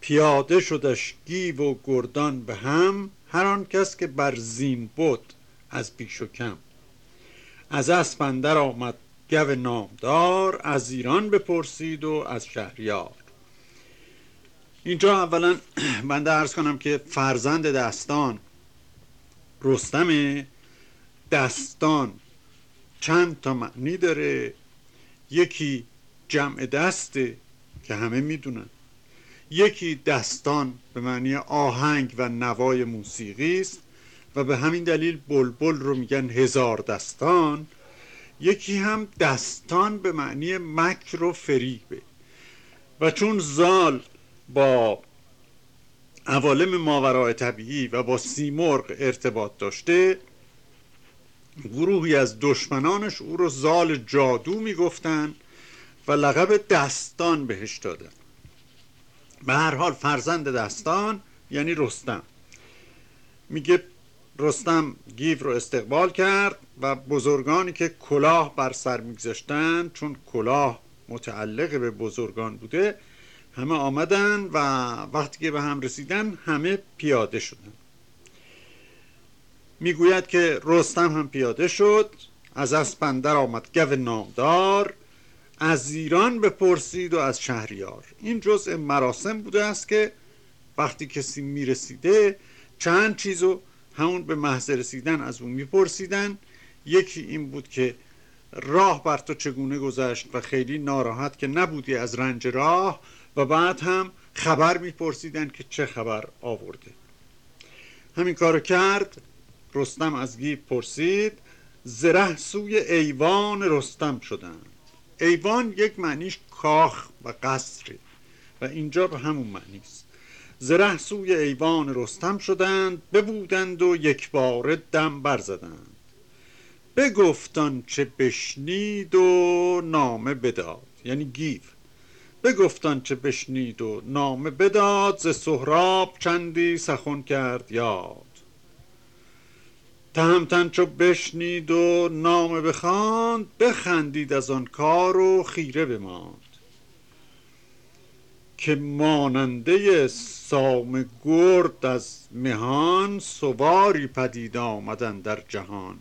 پیاده شدش گیو و گردان به هم هر آن کس که بر زین بود از پیش و کم. از اسپندر آمد گو نامدار از ایران بپرسید و از شهریار. اینجا اولا من ارز کنم که فرزند دستان رستم دستان چند تا معنی داره. یکی جمع دسته که همه می‌دونن. یکی دستان به معنی آهنگ و نوای موسیقی است و به همین دلیل بلبل رو میگن هزار دستان. یکی هم دستان به معنی مکر و فریبه. و چون زال با عوالم ماورای طبیعی و با سیمرغ ارتباط داشته گروهی از دشمنانش او رو زال جادو می‌گفتن و لقب دستان بهش دادن. به هر حال فرزند دستان یعنی رستم. میگه رستم گیو رو استقبال کرد و بزرگانی که کلاه بر سر میگذاشتن چون کلاه متعلق به بزرگان بوده همه آمدن و وقتی که به هم رسیدن همه پیاده شدن. می‌گوید که رستم هم پیاده شد از اسپندر آمد گو نامدار از ایران بپرسید و از شهریار. این جزء مراسم بوده است که وقتی کسی می‌رسیده چند چیزو همون به محض رسیدن از اون میپرسیدن. یکی این بود که راه بر تو چگونه گذشت و خیلی ناراحت که نبودی از رنج راه و بعد هم خبر میپرسیدن که چه خبر آورده. همین کارو کرد رستم از گیب پرسید زره سوی ایوان رستم شدند. ایوان یک معنیش کاخ و قصره و اینجا به همون معنی زره سوی ایوان رستم شدند ببودند و یک بار دم برزدند بگفتان چه بشنید و نامه بداد. یعنی گیو. بگفتان چه بشنید و نامه بداد ز سهراب چندی سخن کرد یاد. تهمتن چو بشنید و نامه بخواند بخندید از آن کار و خیره بماند. که ماننده سام گرد از مهان سواری پدید آمدن در جهان.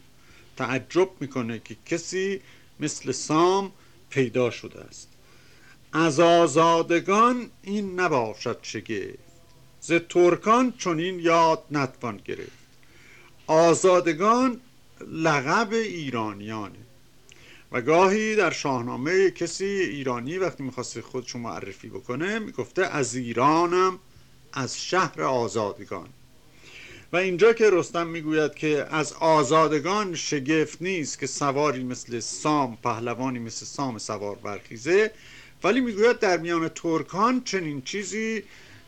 تعجب می‌کنه که کسی مثل سام پیدا شده است. از آزادگان این نباشد شگفت. ز ترکان چون این یاد نتوان گرفت. آزادگان لقب ایرانیانه. و گاهی در شاهنامه کسی ایرانی وقتی می‌خواست خودشو معرفی بکنه می‌گفته از ایرانم از شهر آزادگان. و اینجا که رستم می‌گوید که از آزادگان شگفت نیست که سواری مثل سام پهلوانی مثل سام سوار برخیزه ولی می‌گوید در میان ترکان چنین چیزی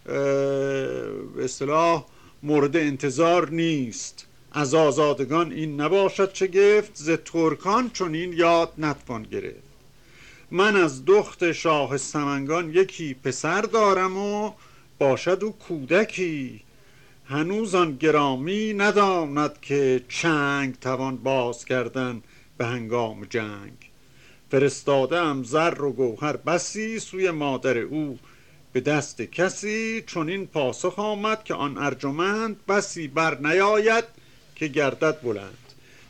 به اصطلاح مورد انتظار نیست. از آزادگان این نباشد چه گفت ز ترکان چون این یاد نتوان گرفت. من از دخت شاه سمنگان یکی پسر دارم و باشد او کودکی. هنوز آن گرامی نداند که چنگ توان باز کردن به هنگام جنگ. فرستاده ام زر و گوهر بسی سوی مادر او. به دست کسی چون این پاسخ آمد که آن ارجمند بسی بر نیاید. که گردد بلند.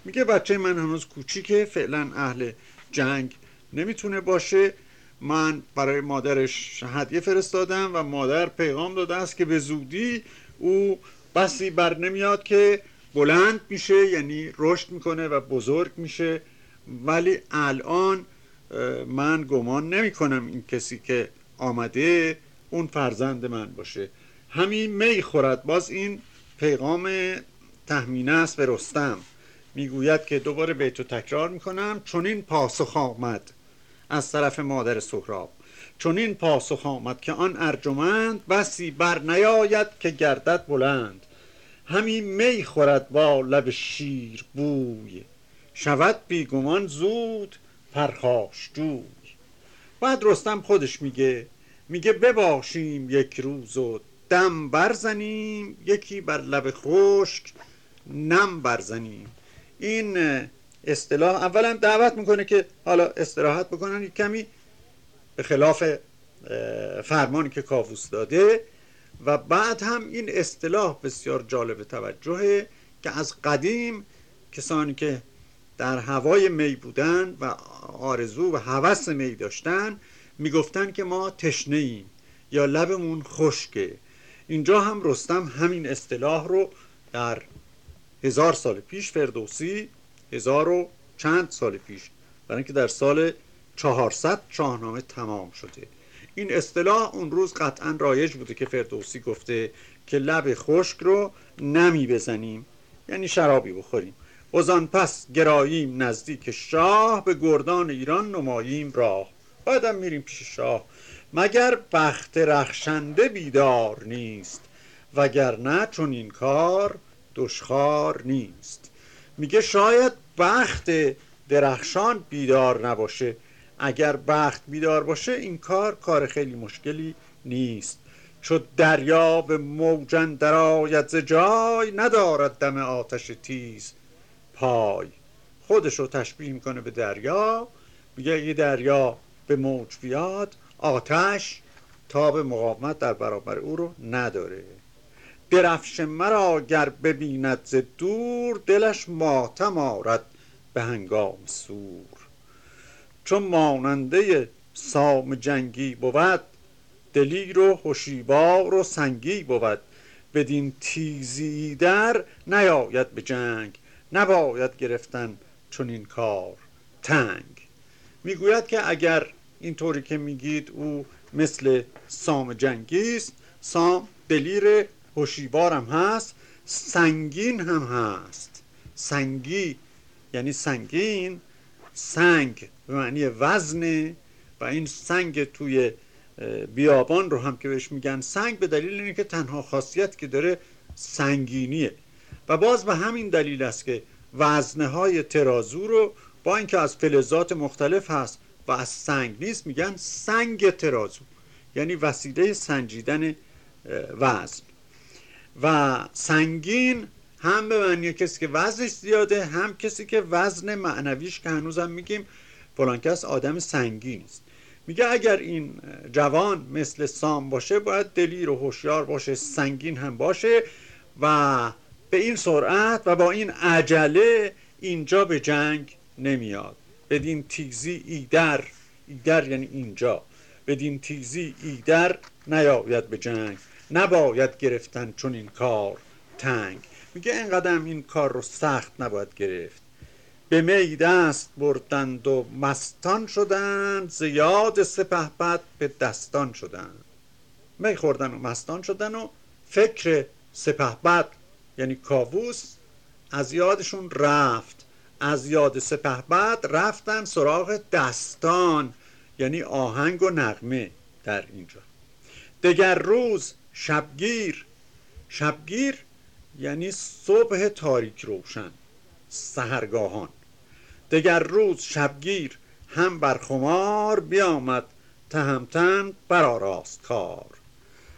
میگه بچه من هنوز کوچیکه فعلا اهل جنگ نمی‌تونه باشه. من برای مادرش هدیه فرستادم و مادر پیغام داده است که به زودی او بسی بر نمیاد که بلند میشه یعنی رشد می‌کنه و بزرگ میشه. ولی الان من گمان نمی کنم این کسی که آمده اون فرزند من باشه. همین می خورد. باز این پیغام تهمینه است به رستم. می‌گوید که دوباره بیتو تکرار می‌کنم. چون این پاسخ آمد از طرف مادر سهراب. چون این پاسخ آمد که آن ارجمند بسی بر نیاید که گردد بلند. همین می خورد با لب شیر بوی. شود بیگمان زود پرخاش جوی. بعد رستم خودش میگه میگه بباشیم یک روز و دم برزنیم یکی بر لب خشک نم برزنیم این اصطلاح اولا دعوت می‌کنه که حالا استراحت بکنن کمی به خلاف فرمانی که کاووس داده. و بعد هم این اصطلاح بسیار جالب توجهه که از قدیم کسانی که در هوای می بودن و آرزو و هوس می داشتن می‌گفتن که ما تشنه ایم یا لبمون خشکه. اینجا هم رستم همین اصطلاح رو در هزار سال پیش فردوسی هزار و چند سال پیش. برای اینکه در سال 400 شاهنامه تمام شده. این اصطلاح اون روز قطعا رایج بوده که فردوسی گفته که لب خشک رو نمی بزنیم یعنی شرابی بخوریم. وزان پس گراییم نزدیک شاه به گردان ایران نماییم راه. بعدم میریم پیش شاه. مگر بخت رخشنده بیدار نیست؟ وگرنه چون این کار دشخار نیست. میگه شاید بخت درخشان بیدار نباشه. اگر بخت بیدار باشه این کار کار خیلی مشکلی نیست. چو دریا به موجن درآید ز جای ندارد دم آتش تیز. پای خودش رو تشبیه می‌کنه به دریا. میگه یه دریا به موج بیاد آتش تاب مقاومت در برابر او رو نداره. درفش مرا گر ببیند ز دور دلش ماتم آرد به هنگام سور. چون ماننده سام جنگی بود دلیر و هشیوار و سنگی بود. بدین تیزی در نیاید به جنگ نباید گرفتن چون این کار تنگ. می‌گوید که اگر اینطوری که میگید او مثل سام جنگی است سام دلیر هوشیوار هم هست سنگین هم هست. سنگی یعنی سنگین سنگ به معنی وزنه و این سنگ توی بیابان رو هم که بهش میگن سنگ به دلیل اینه که تنها خاصیت که داره سنگینیه. و باز به همین دلیل است که وزنه های ترازو رو با اینکه از فلزات مختلف هست و از سنگ نیست میگن سنگ ترازو یعنی وسیله سنجیدن وزن. و سنگین هم به معنی کسی که وزنش زیاده هم کسی که وزن معنویش که هنوزم میگیم فلان کس آدم سنگین است. میگه اگر این جوان مثل سام باشه باید دلیر و هوشیار باشه سنگین هم باشه و به این سرعت و با این عجله اینجا به جنگ نمیاد. بدین تیزی ایدر ایدر یعنی اینجا. بدین تیزی ایدر نیاید به جنگ. نباید گرفتن چون این کار تنگ. میگه اینقدر این کار رو سخت نباید گرفت. به می دست بردند و مستان شدند زیاد سپه بد به دستان شدند. می خوردن و مستان شدن و فکر سپه بد یعنی کاووس از یادشون رفت. از یاد سپه بد رفتن سراغ دستان یعنی آهنگ و نغمه در اینجا. دگر روز شبگیر. شبگیر یعنی صبح تاریک روشن سهرگاهان دگر روز شبگیر هم بر خمار بیامد تهمتن برآراست کار.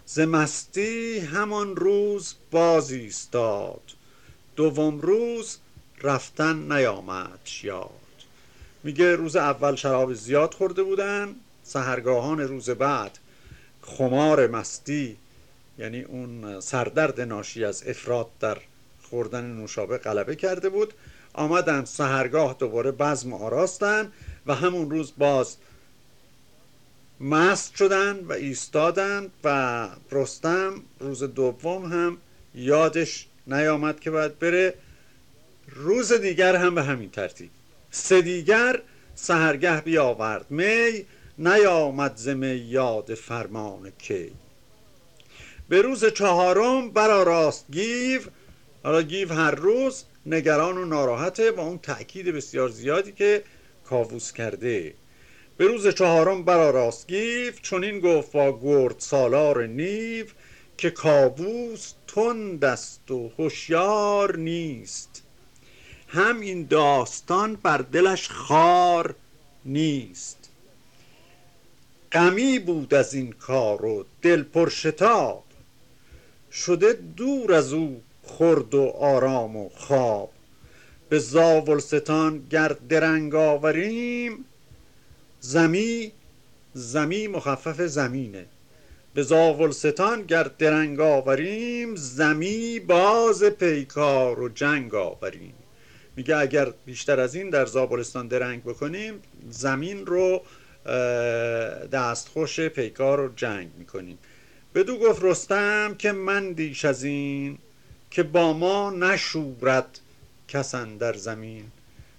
ز مستی همان روز باز ایستاد دوم روز رفتن نیامد یاد. میگه روز اول شراب زیاد خورده بودن سهرگاهان روز بعد خمار مستی یعنی اون سردرد ناشی از افراد در خوردن نوشابه غلبه کرده بود. آمدن سهرگاه دوباره بزم آراستن و همون روز باز مست شدن و ایستادن و رستم روز دوم هم یادش نیامد که باید بره. روز دیگر هم به همین ترتیب. سه دیگر سهرگه بیاورد. می نیامد ز یاد فرمان کی؟ به روز چهارم برا راست گیو. حالا گیو هر روز نگران و ناراحته با اون تأکید بسیار زیادی که کاووس کرده. به روز چهارم برا راست گیو. چون این گفت با گرد سالار نیو که کاووس تند است و هوشیار نیست. هم این داستان بر دلش خار نیست. غمی بود از این کار و دل پرشتاب. شده دور از او خرد و آرام و خواب. به زاولستان گر درنگ آوریم زمی زمی مخفف زمینه. به زاولستان گر درنگ آوریم زمی باز پیکار و جنگ آوریم. میگه اگر بیشتر از این در زابلستان درنگ بکنیم زمین رو دستخوش پیکار و جنگ می‌کنیم. بدو گفت رستم که من دیش از این که با ما نشورد کسن در زمین.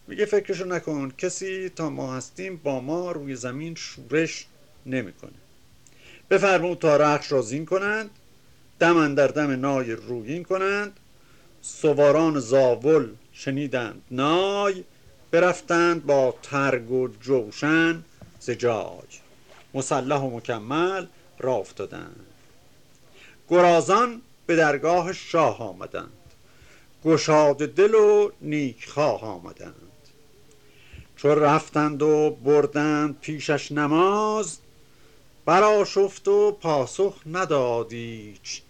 میگه فکرشو نکن کسی تا ما هستیم با ما روی زمین شورش نمی‌کنه. بفرمود تا رخش را زین کنند دم در دم نای رویین کنند. سواران زاول شنیدند نای برفتند با ترگ و جوشن زجاج مسلح و مکمل را افتادند. گرازان به درگاه شاه آمدند. گشاد دل و نیکخواه آمدند. چو رفتند و بردند پیشش نماز براشفت و پاسخ ندادیچ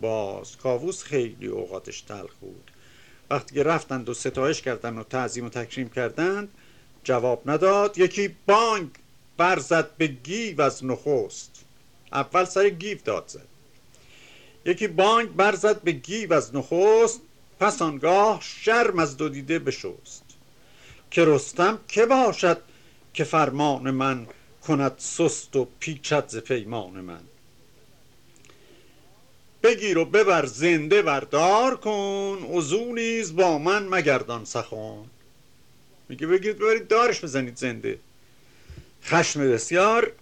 باز کاووس خیلی اوقاتش تلخ بود. وقتی که رفتند و ستایش کردند و تعظیم و تکریم کردند جواب نداد. یکی بانگ برزد به گیو از نخست. اول سر گیو داد زد. یکی بانگ برزد به گیو از نخست پس آنگاه شرم از دو دیده بشست. که رستم که باشد که فرمان من کند سست و پیچد ز پیمان من. بگیر و ببر زنده بردار کن وزو نیز با من مگردان سخن. میگه بگیرید ببرید دارش بزنید زنده. خشم بسیار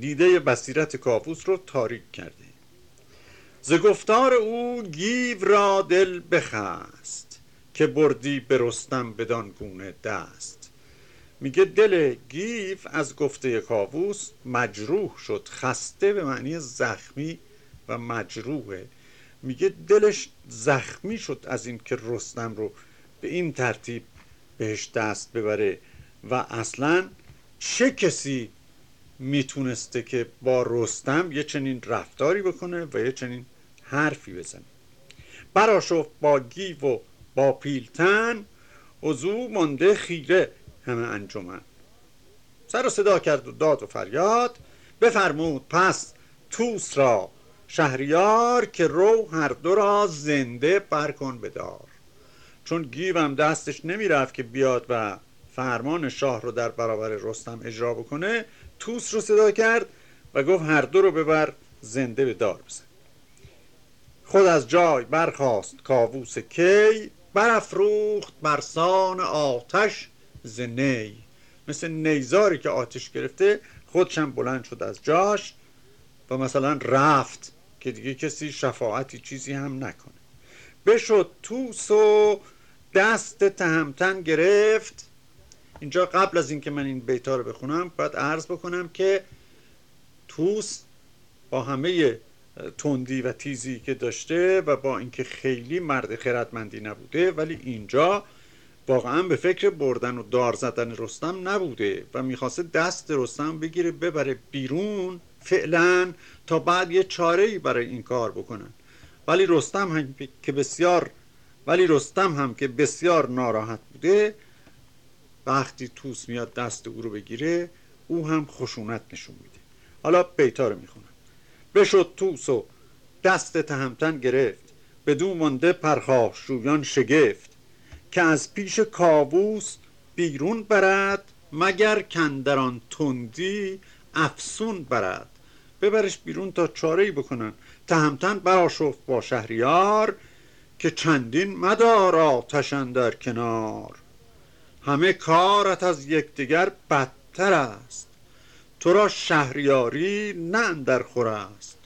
دیده بصیرت کافوس رو تاریک کرده ز گفتار او گیو را دل بخست که بردی به رستم بدان گونه دست. میگه دل گیو از گفته کاووس مجروح شد خسته به معنی زخمی و مجروحه. میگه دلش زخمی شد از اینکه رستم رو به این ترتیب بهش دست ببره و اصلا چه کسی می‌تونسته که با رستم یه چنین رفتاری بکنه و یه چنین حرفی بزنه براشفت با گیو و با پیلتن وضو مانده خیره همه انجمن. سر و صدا کرد و داد و فریاد بفرمود پس توس را شهریار که رو هر دو را زنده برکن بدار. چون گیوم دستش نمی‌رفت که بیاد و فرمان شاه رو در برابر رستم اجرا بکنه توس رو صدا کرد و گفت هر دو رو ببر زنده به دار بزن. خود از جای برخاست کاووس کی برافروخت برسان آتش زنی مثل نیزاری که آتش گرفته خودشم بلند شد از جاش و مثلا رفت که دیگه کسی شفاعتی چیزی هم نکنه. بشد توس و دست تهمتن گرفت. اینجا قبل از اینکه من این بیتا رو بخونم باید عرض بکنم که توس با همه تندی و تیزی که داشته و با اینکه خیلی مرد خردمندی نبوده ولی اینجا واقعا به فکر بردن و دار زدن رستم نبوده و می‌خواسته دست رستم بگیره ببره بیرون فعلا تا بعد یه چاره برای این کار بکنن. ولی رستم هم که بسیار ولی رستم هم که بسیار ناراحت بوده وقتی توس میاد دست او رو بگیره او هم خشونت نشون میده. حالا بیتا رو می‌خونم بشد توس و دست تهمتن گرفت. بدو مانده پرخاش شویان شگفت. که از پیش کاووس بیرون برد مگر کندران تندی افسون برد. ببرش بیرون تا چاره بکنن. تهمتن براشفت با شهریار که چندین مدار آتشن در کنار. همه کارت از یکدیگر بدتر است. تو را شهریاری نه در خور است.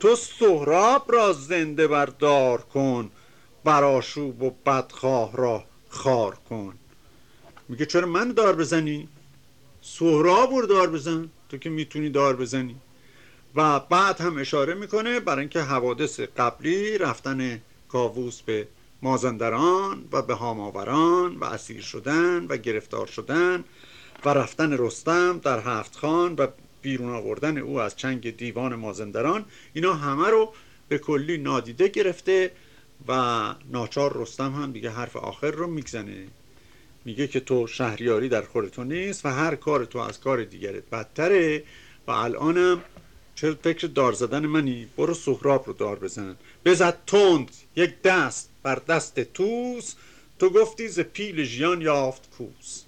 تو سهراب را زنده بردار کن براشوب و بدخواه را خار کن. میگه چرا من دار بزنی؟ سهراب رو دار بزن. تو که می‌تونی دار بزنی. و بعد هم اشاره می‌کنه برای اینکه حوادث قبلی رفتن کاووس به مازندران و به هاماوران و اسیر شدن و گرفتار شدن و رفتن رستم در هفت خان و بیرون آوردن او از چنگ دیوان مازندران اینا همه رو به کلی نادیده گرفته و ناچار رستم هم دیگه حرف آخر رو میگزنه میگه که تو شهریاری در خور تو نیست و هر کار تو از کار دیگرت بدتره و الانم چرا فکر دار زدن منی؟ برو سهراب رو دار بزن. بزد تند یک دست بر دست توس. تو گفتی ز پیل ژیان یافت کوس.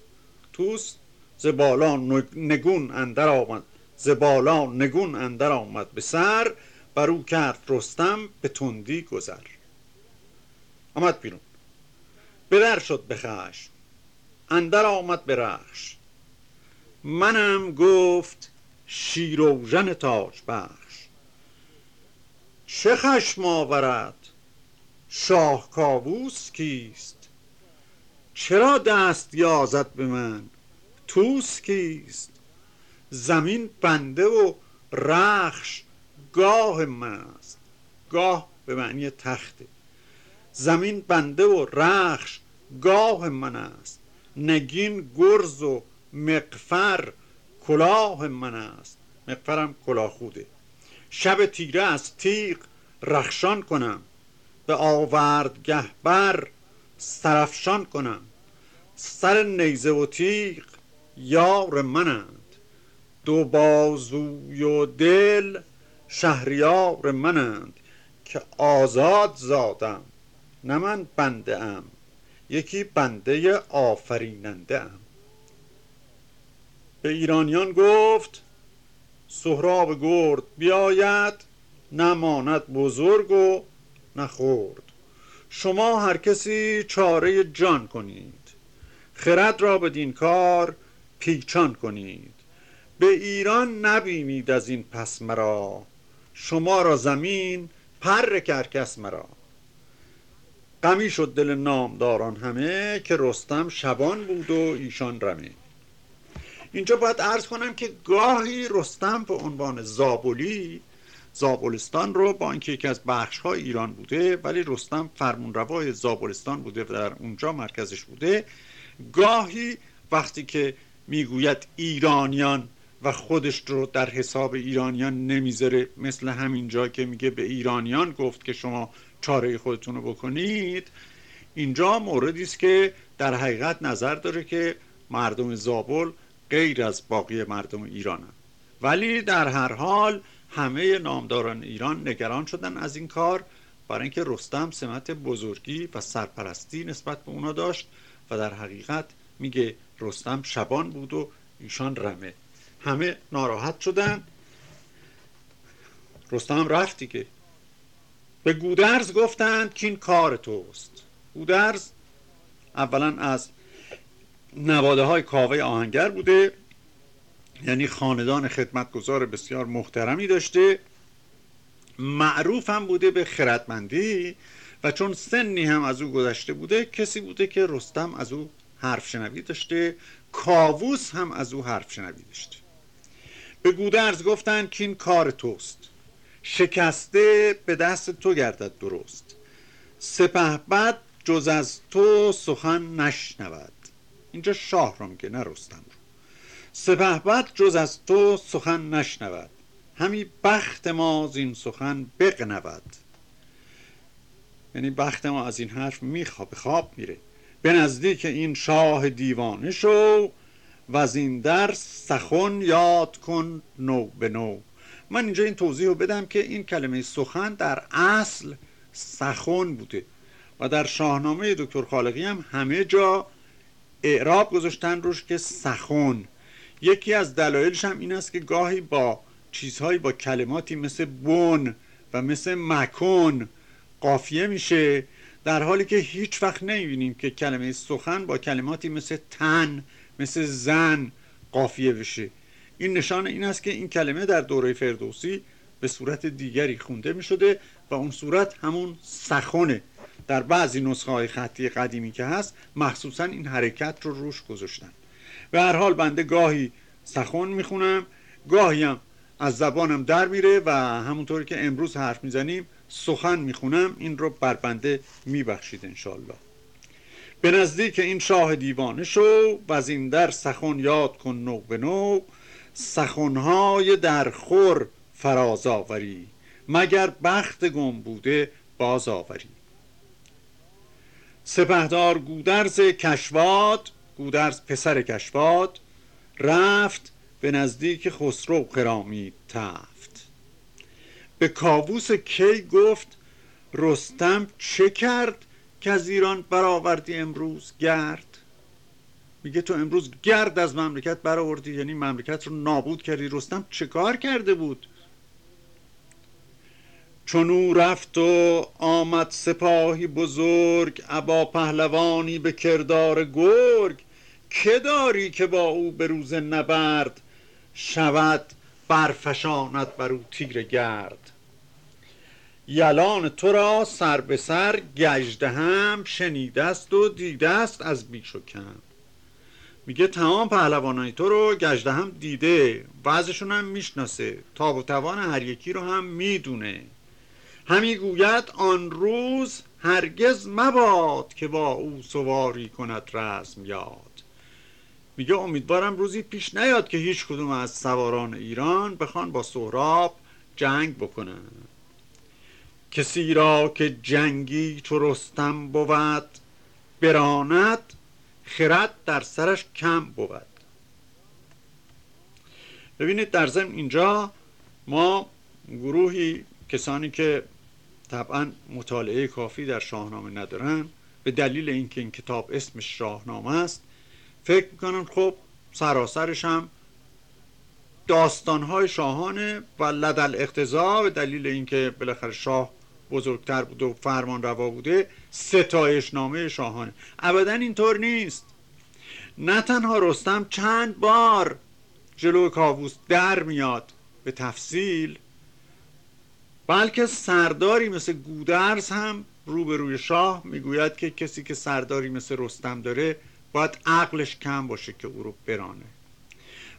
توس ز بالا نگون اندر آمد. ز بالا نگون اندر آمد. به سر بر او کرد رستم به تندی گذر. آمد بیرون. بدر شد به خشم. اندر آمد به رخش. منم گفت شیروژن تاج بخش. چه خشم آورد؟ شاه کاووس کیست؟ چرا دست یازد به من؟ توس کیست زمین بنده و رخش گاه من است گاه به معنی تخته. زمین بنده و رخش گاه من است. نگین گرز و مقفر کلاه من است. مقفرم کلاه خوده شب تیره از تیغ رخشان کنم. به آوردگه بر سرفشان کنم. سر نیزه و تیغ یار منند. دو بازوی و دل شهریار منند که آزاد زادم. نه من بنده ام یکی بنده آفریننده ام. به ایرانیان گفت سهراب گرد بیاید نماند بزرگ و نخورد. شما هر کسی چاره جان کنید. خرد را بدین کار پیچان کنید. به ایران نبینید از این پس مرا. شما را زمین پر کرکس مرا. غمی شد دل نامداران همه که رستم شبان بود و ایشان رمه اینجا باید عرض کنم که گاهی رستم به عنوان زابلی زابلستان رو با اینکه یکی از بخش های ایران بوده ولی رستم فرمونروای زابلستان بوده و در اونجا مرکزش بوده گاهی وقتی که می‌گوید ایرانیان و خودش رو در حساب ایرانیان نمی‌ذاره. مثل همینجا که میگه به ایرانیان گفت که شما چاره خودتون رو بکنید. اینجا موردی است که در حقیقت نظر داره که مردم زابل غیر از باقی مردم ایران هم. ولی در هر حال همه نامداران ایران نگران شدن از این کار. برای اینکه رستم سمت بزرگی و سرپرستی نسبت به اونا داشت و در حقیقت میگه رستم شبان بود و ایشان رمه. همه ناراحت شدن رستم رفت دیگه. به گودرز گفتند که این کار توست. گودرز اولا از نواده های کاوه آهنگر بوده یعنی خاندان خدمتگزار بسیار محترمی داشته. معروف هم بوده به خردمندی و چون سنی هم از او گذشته بوده کسی بوده که رستم از او حرف شنوی داشته. کاووس هم از او حرف شنوی داشته. به گودرز گفتن که این کار توست. شکسته به دست تو گردد درست. سپه بد جز از تو سخن نشنود. اینجا شاه رو میگه نه رستم رو سپه بد جز از تو سخن نشنود. همی بخت ما از این سخن بقنود یعنی بخت ما از این حرف میخواب خواب میره. به نزدیک این شاه دیوانه شو و از این در سخن یاد کن نو به نو. من اینجا این توضیح رو بدم که این کلمه سخن در اصل سخن بوده و در شاهنامه دکتر خالقی هم همه جا اعراب گذاشتن روش که سخن. یکی از دلایلش هم این است که گاهی با چیزهایی با کلماتی مثل بن و مثل مکن قافیه میشه در حالی که هیچ وقت نمی‌بینیم که کلمه سخن با کلماتی مثل تن مثل زن قافیه بشه. این نشان این است که این کلمه در دوره فردوسی به صورت دیگری خونده می شده و اون صورت همون سخنه. در بعضی نسخه های خطی قدیمی که هست مخصوصا این حرکت رو روش گذاشتن. به هر حال بنده گاهی سخن می‌خونم گاهی هم از زبانم در میره و همونطوری که امروز حرف می‌زنیم سخن می‌خونم این رو بر بنده میبخشید انشالله به نزدیک این شاه دیوانه شو و از این در سخن یاد کن نو به نو سخنهای درخور فراز آوری مگر بخت گم بوده باز آوری. سپهدار گودرز کشواد گودرز پسر کشواد رفت به نزدیک خسرو قرامی تفت به کاووس کی گفت رستم چه کرد که از ایران برآوردی امروز؟ گرد. میگه تو امروز گرد از مملکت برآوردی یعنی مملکت رو نابود کردی. رستم چه کار کرده بود؟ چون او رفت و آمد سپاهی بزرگ ابا پهلوانی به کردار گرگ که داری که با او به روز نبرد؟ شود برفشاند بر او تیر گرد. یلان تو را سر به سر گجده هم شنیده است و دیده است از بیش و کم. میگه تمام پهلوانای تو رو گجده هم دیده وضعشون هم می‌شناسه. تاب و توان هر یکی رو هم می‌دونه. همی گوید آن روز هرگز مباد که با او سواری کند رسم یاد. میگه امیدوارم روزی پیش نیاد که هیچ کدوم از سواران ایران بخوان با سهراب جنگ بکنن. کسی را که جنگی چو رستم بود براند خرد در سرش کم بود. ببینید در ضمن اینجا ما گروهی کسانی که طبعا مطالعه کافی در شاهنامه ندارن به دلیل اینکه این کتاب اسمش شاهنامه است فکر می‌کنن خب سراسرش هم داستانهای شاهانه و لدل اقتضا به دلیل اینکه بالاخره شاه بزرگتر بود و فرمان روا بوده ستایش نامه شاهانه. ابدا اینطور نیست. نه تنها رستم چند بار جلو کاووس در میاد به تفصیل بلکه سرداری مثل گودرز هم روبروی شاه می‌گوید که کسی که سرداری مثل رستم داره باید عقلش کم باشه که او رو برانه.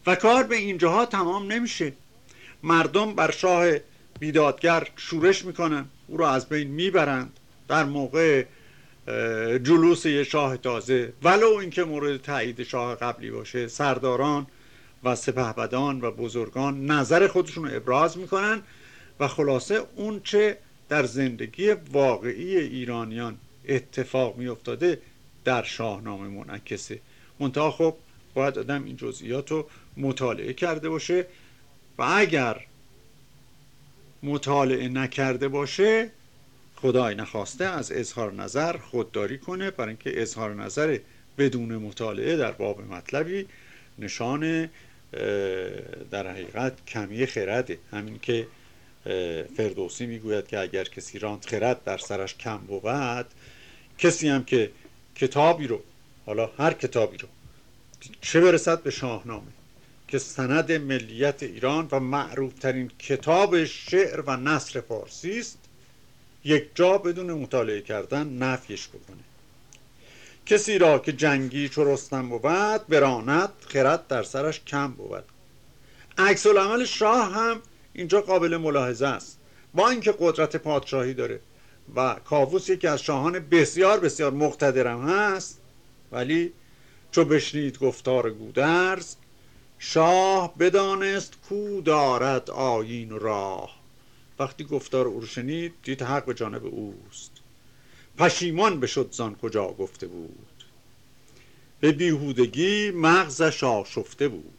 و کار به اینجاها تمام نمیشه. مردم بر شاه بیدادگر شورش می‌کنن او رو از بین می‌برند در موقع جلوس یه شاه تازه. ولو اینکه مورد تایید شاه قبلی باشه سرداران و سپهبدان و بزرگان نظر خودشون رو ابراز می‌کنن و خلاصه اون چه در زندگی واقعی ایرانیان اتفاق میافتاده در شاهنامه منعکسه. منتها خب باید آدم این جزئیات رو مطالعه کرده باشه و اگر مطالعه نکرده باشه خدای نخواسته از اظهار نظر خودداری کنه. برای اینکه اظهار نظر بدون مطالعه در باب مطلبی نشان در حقیقت کمی خرده. همین که فردوسی می‌گوید که اگر کسی راند خرد در سرش کم بود کسی هم که کتابی رو حالا هر کتابی رو چه برسد به شاهنامه؟ که سند ملیت ایران و معروفترین کتاب شعر و نصر فارسی است یک جا بدون مطالعه کردن نفیش بکنه. کسی را که جنگی چو رستم بود براند خرد در سرش کم بود. عکس العمل شاه هم اینجا قابل ملاحظه است. با اینکه قدرت پادشاهی داره و کاووس یکی از شاهان بسیار بسیار مقتدرم هست ولی چو بشنید گفتار گودرز شاه بدانست کو دارد آیین راه. وقتی گفتار او شنید دید حق به جانب اوست. پشیمان بشد زان کجا گفته بود. به بیهودگی مغزش آشفته بود.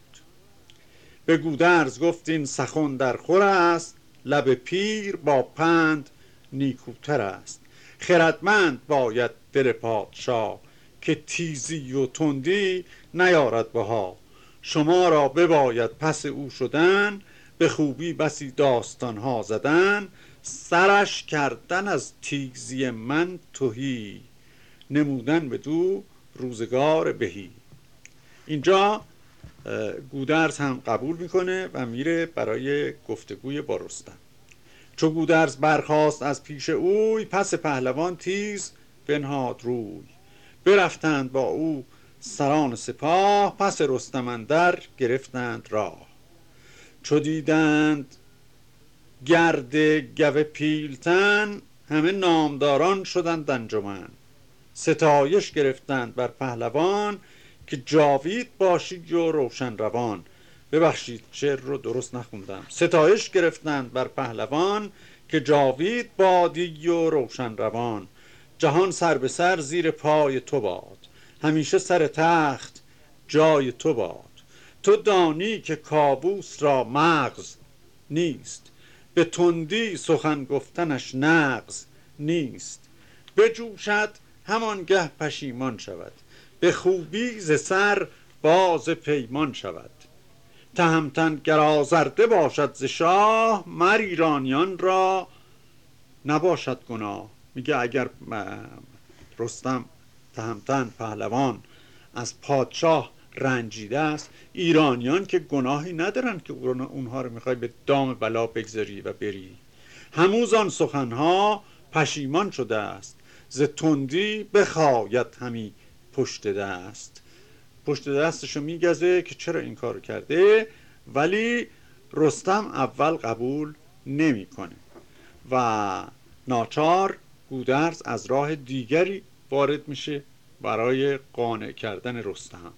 به گودرز گفت این سخن در خور است لب پیر با پند نیکوتر است. خردمند باید دل پادشاه که تیزی و تندی نیارد بها. شما را بباید پس او شدن به خوبی بسی داستان ها زدن سرش کردن از تیزی من توهی نمودن به دو روزگار بهی. اینجا گودرز هم قبول می‌کنه و میره برای گفتگوی با رستم. چو گودرز برخواست از پیش اوی پس پهلوان تیز بنهاد روی. برفتند با او سران سپاه پس رستمندر گرفتند راه. چو دیدند گرد گو پیلتن همه نامداران شدند انجمن. ستایش گرفتند بر پهلوان که جاوید باشی و روشن روان. ببخشید شعر رو درست نخوندم. ستایش گرفتند بر پهلوان که جاوید بادی و روشن روان. جهان سر به سر زیر پای تو باد. همیشه سر تخت جای تو باد. تو دانی که کابوس را مغز نیست. به تندی سخن گفتنش نغز نیست. بجوشد همانگه پشیمان شود. به خوبی ز سر باز پیمان شود. تهمتن گر آزرده باشد ز شاه مر ایرانیان را نباشد گناه. میگه اگر رستم تهمتن پهلوان. از پادشاه رنجیده است. ایرانیان که گناهی ندارن که اونها رو می‌خوای به دام بلا بگذاری و بری. هموز آن سخنها پشیمان شده است. ز تندی بخواید همی پشت دست. پشت دستشو میگزه که چرا این کار کرده؟ ولی رستم اول قبول نمی‌کنه. و ناچار گودرز از راه دیگری وارد میشه. برای قانع کردن رستم.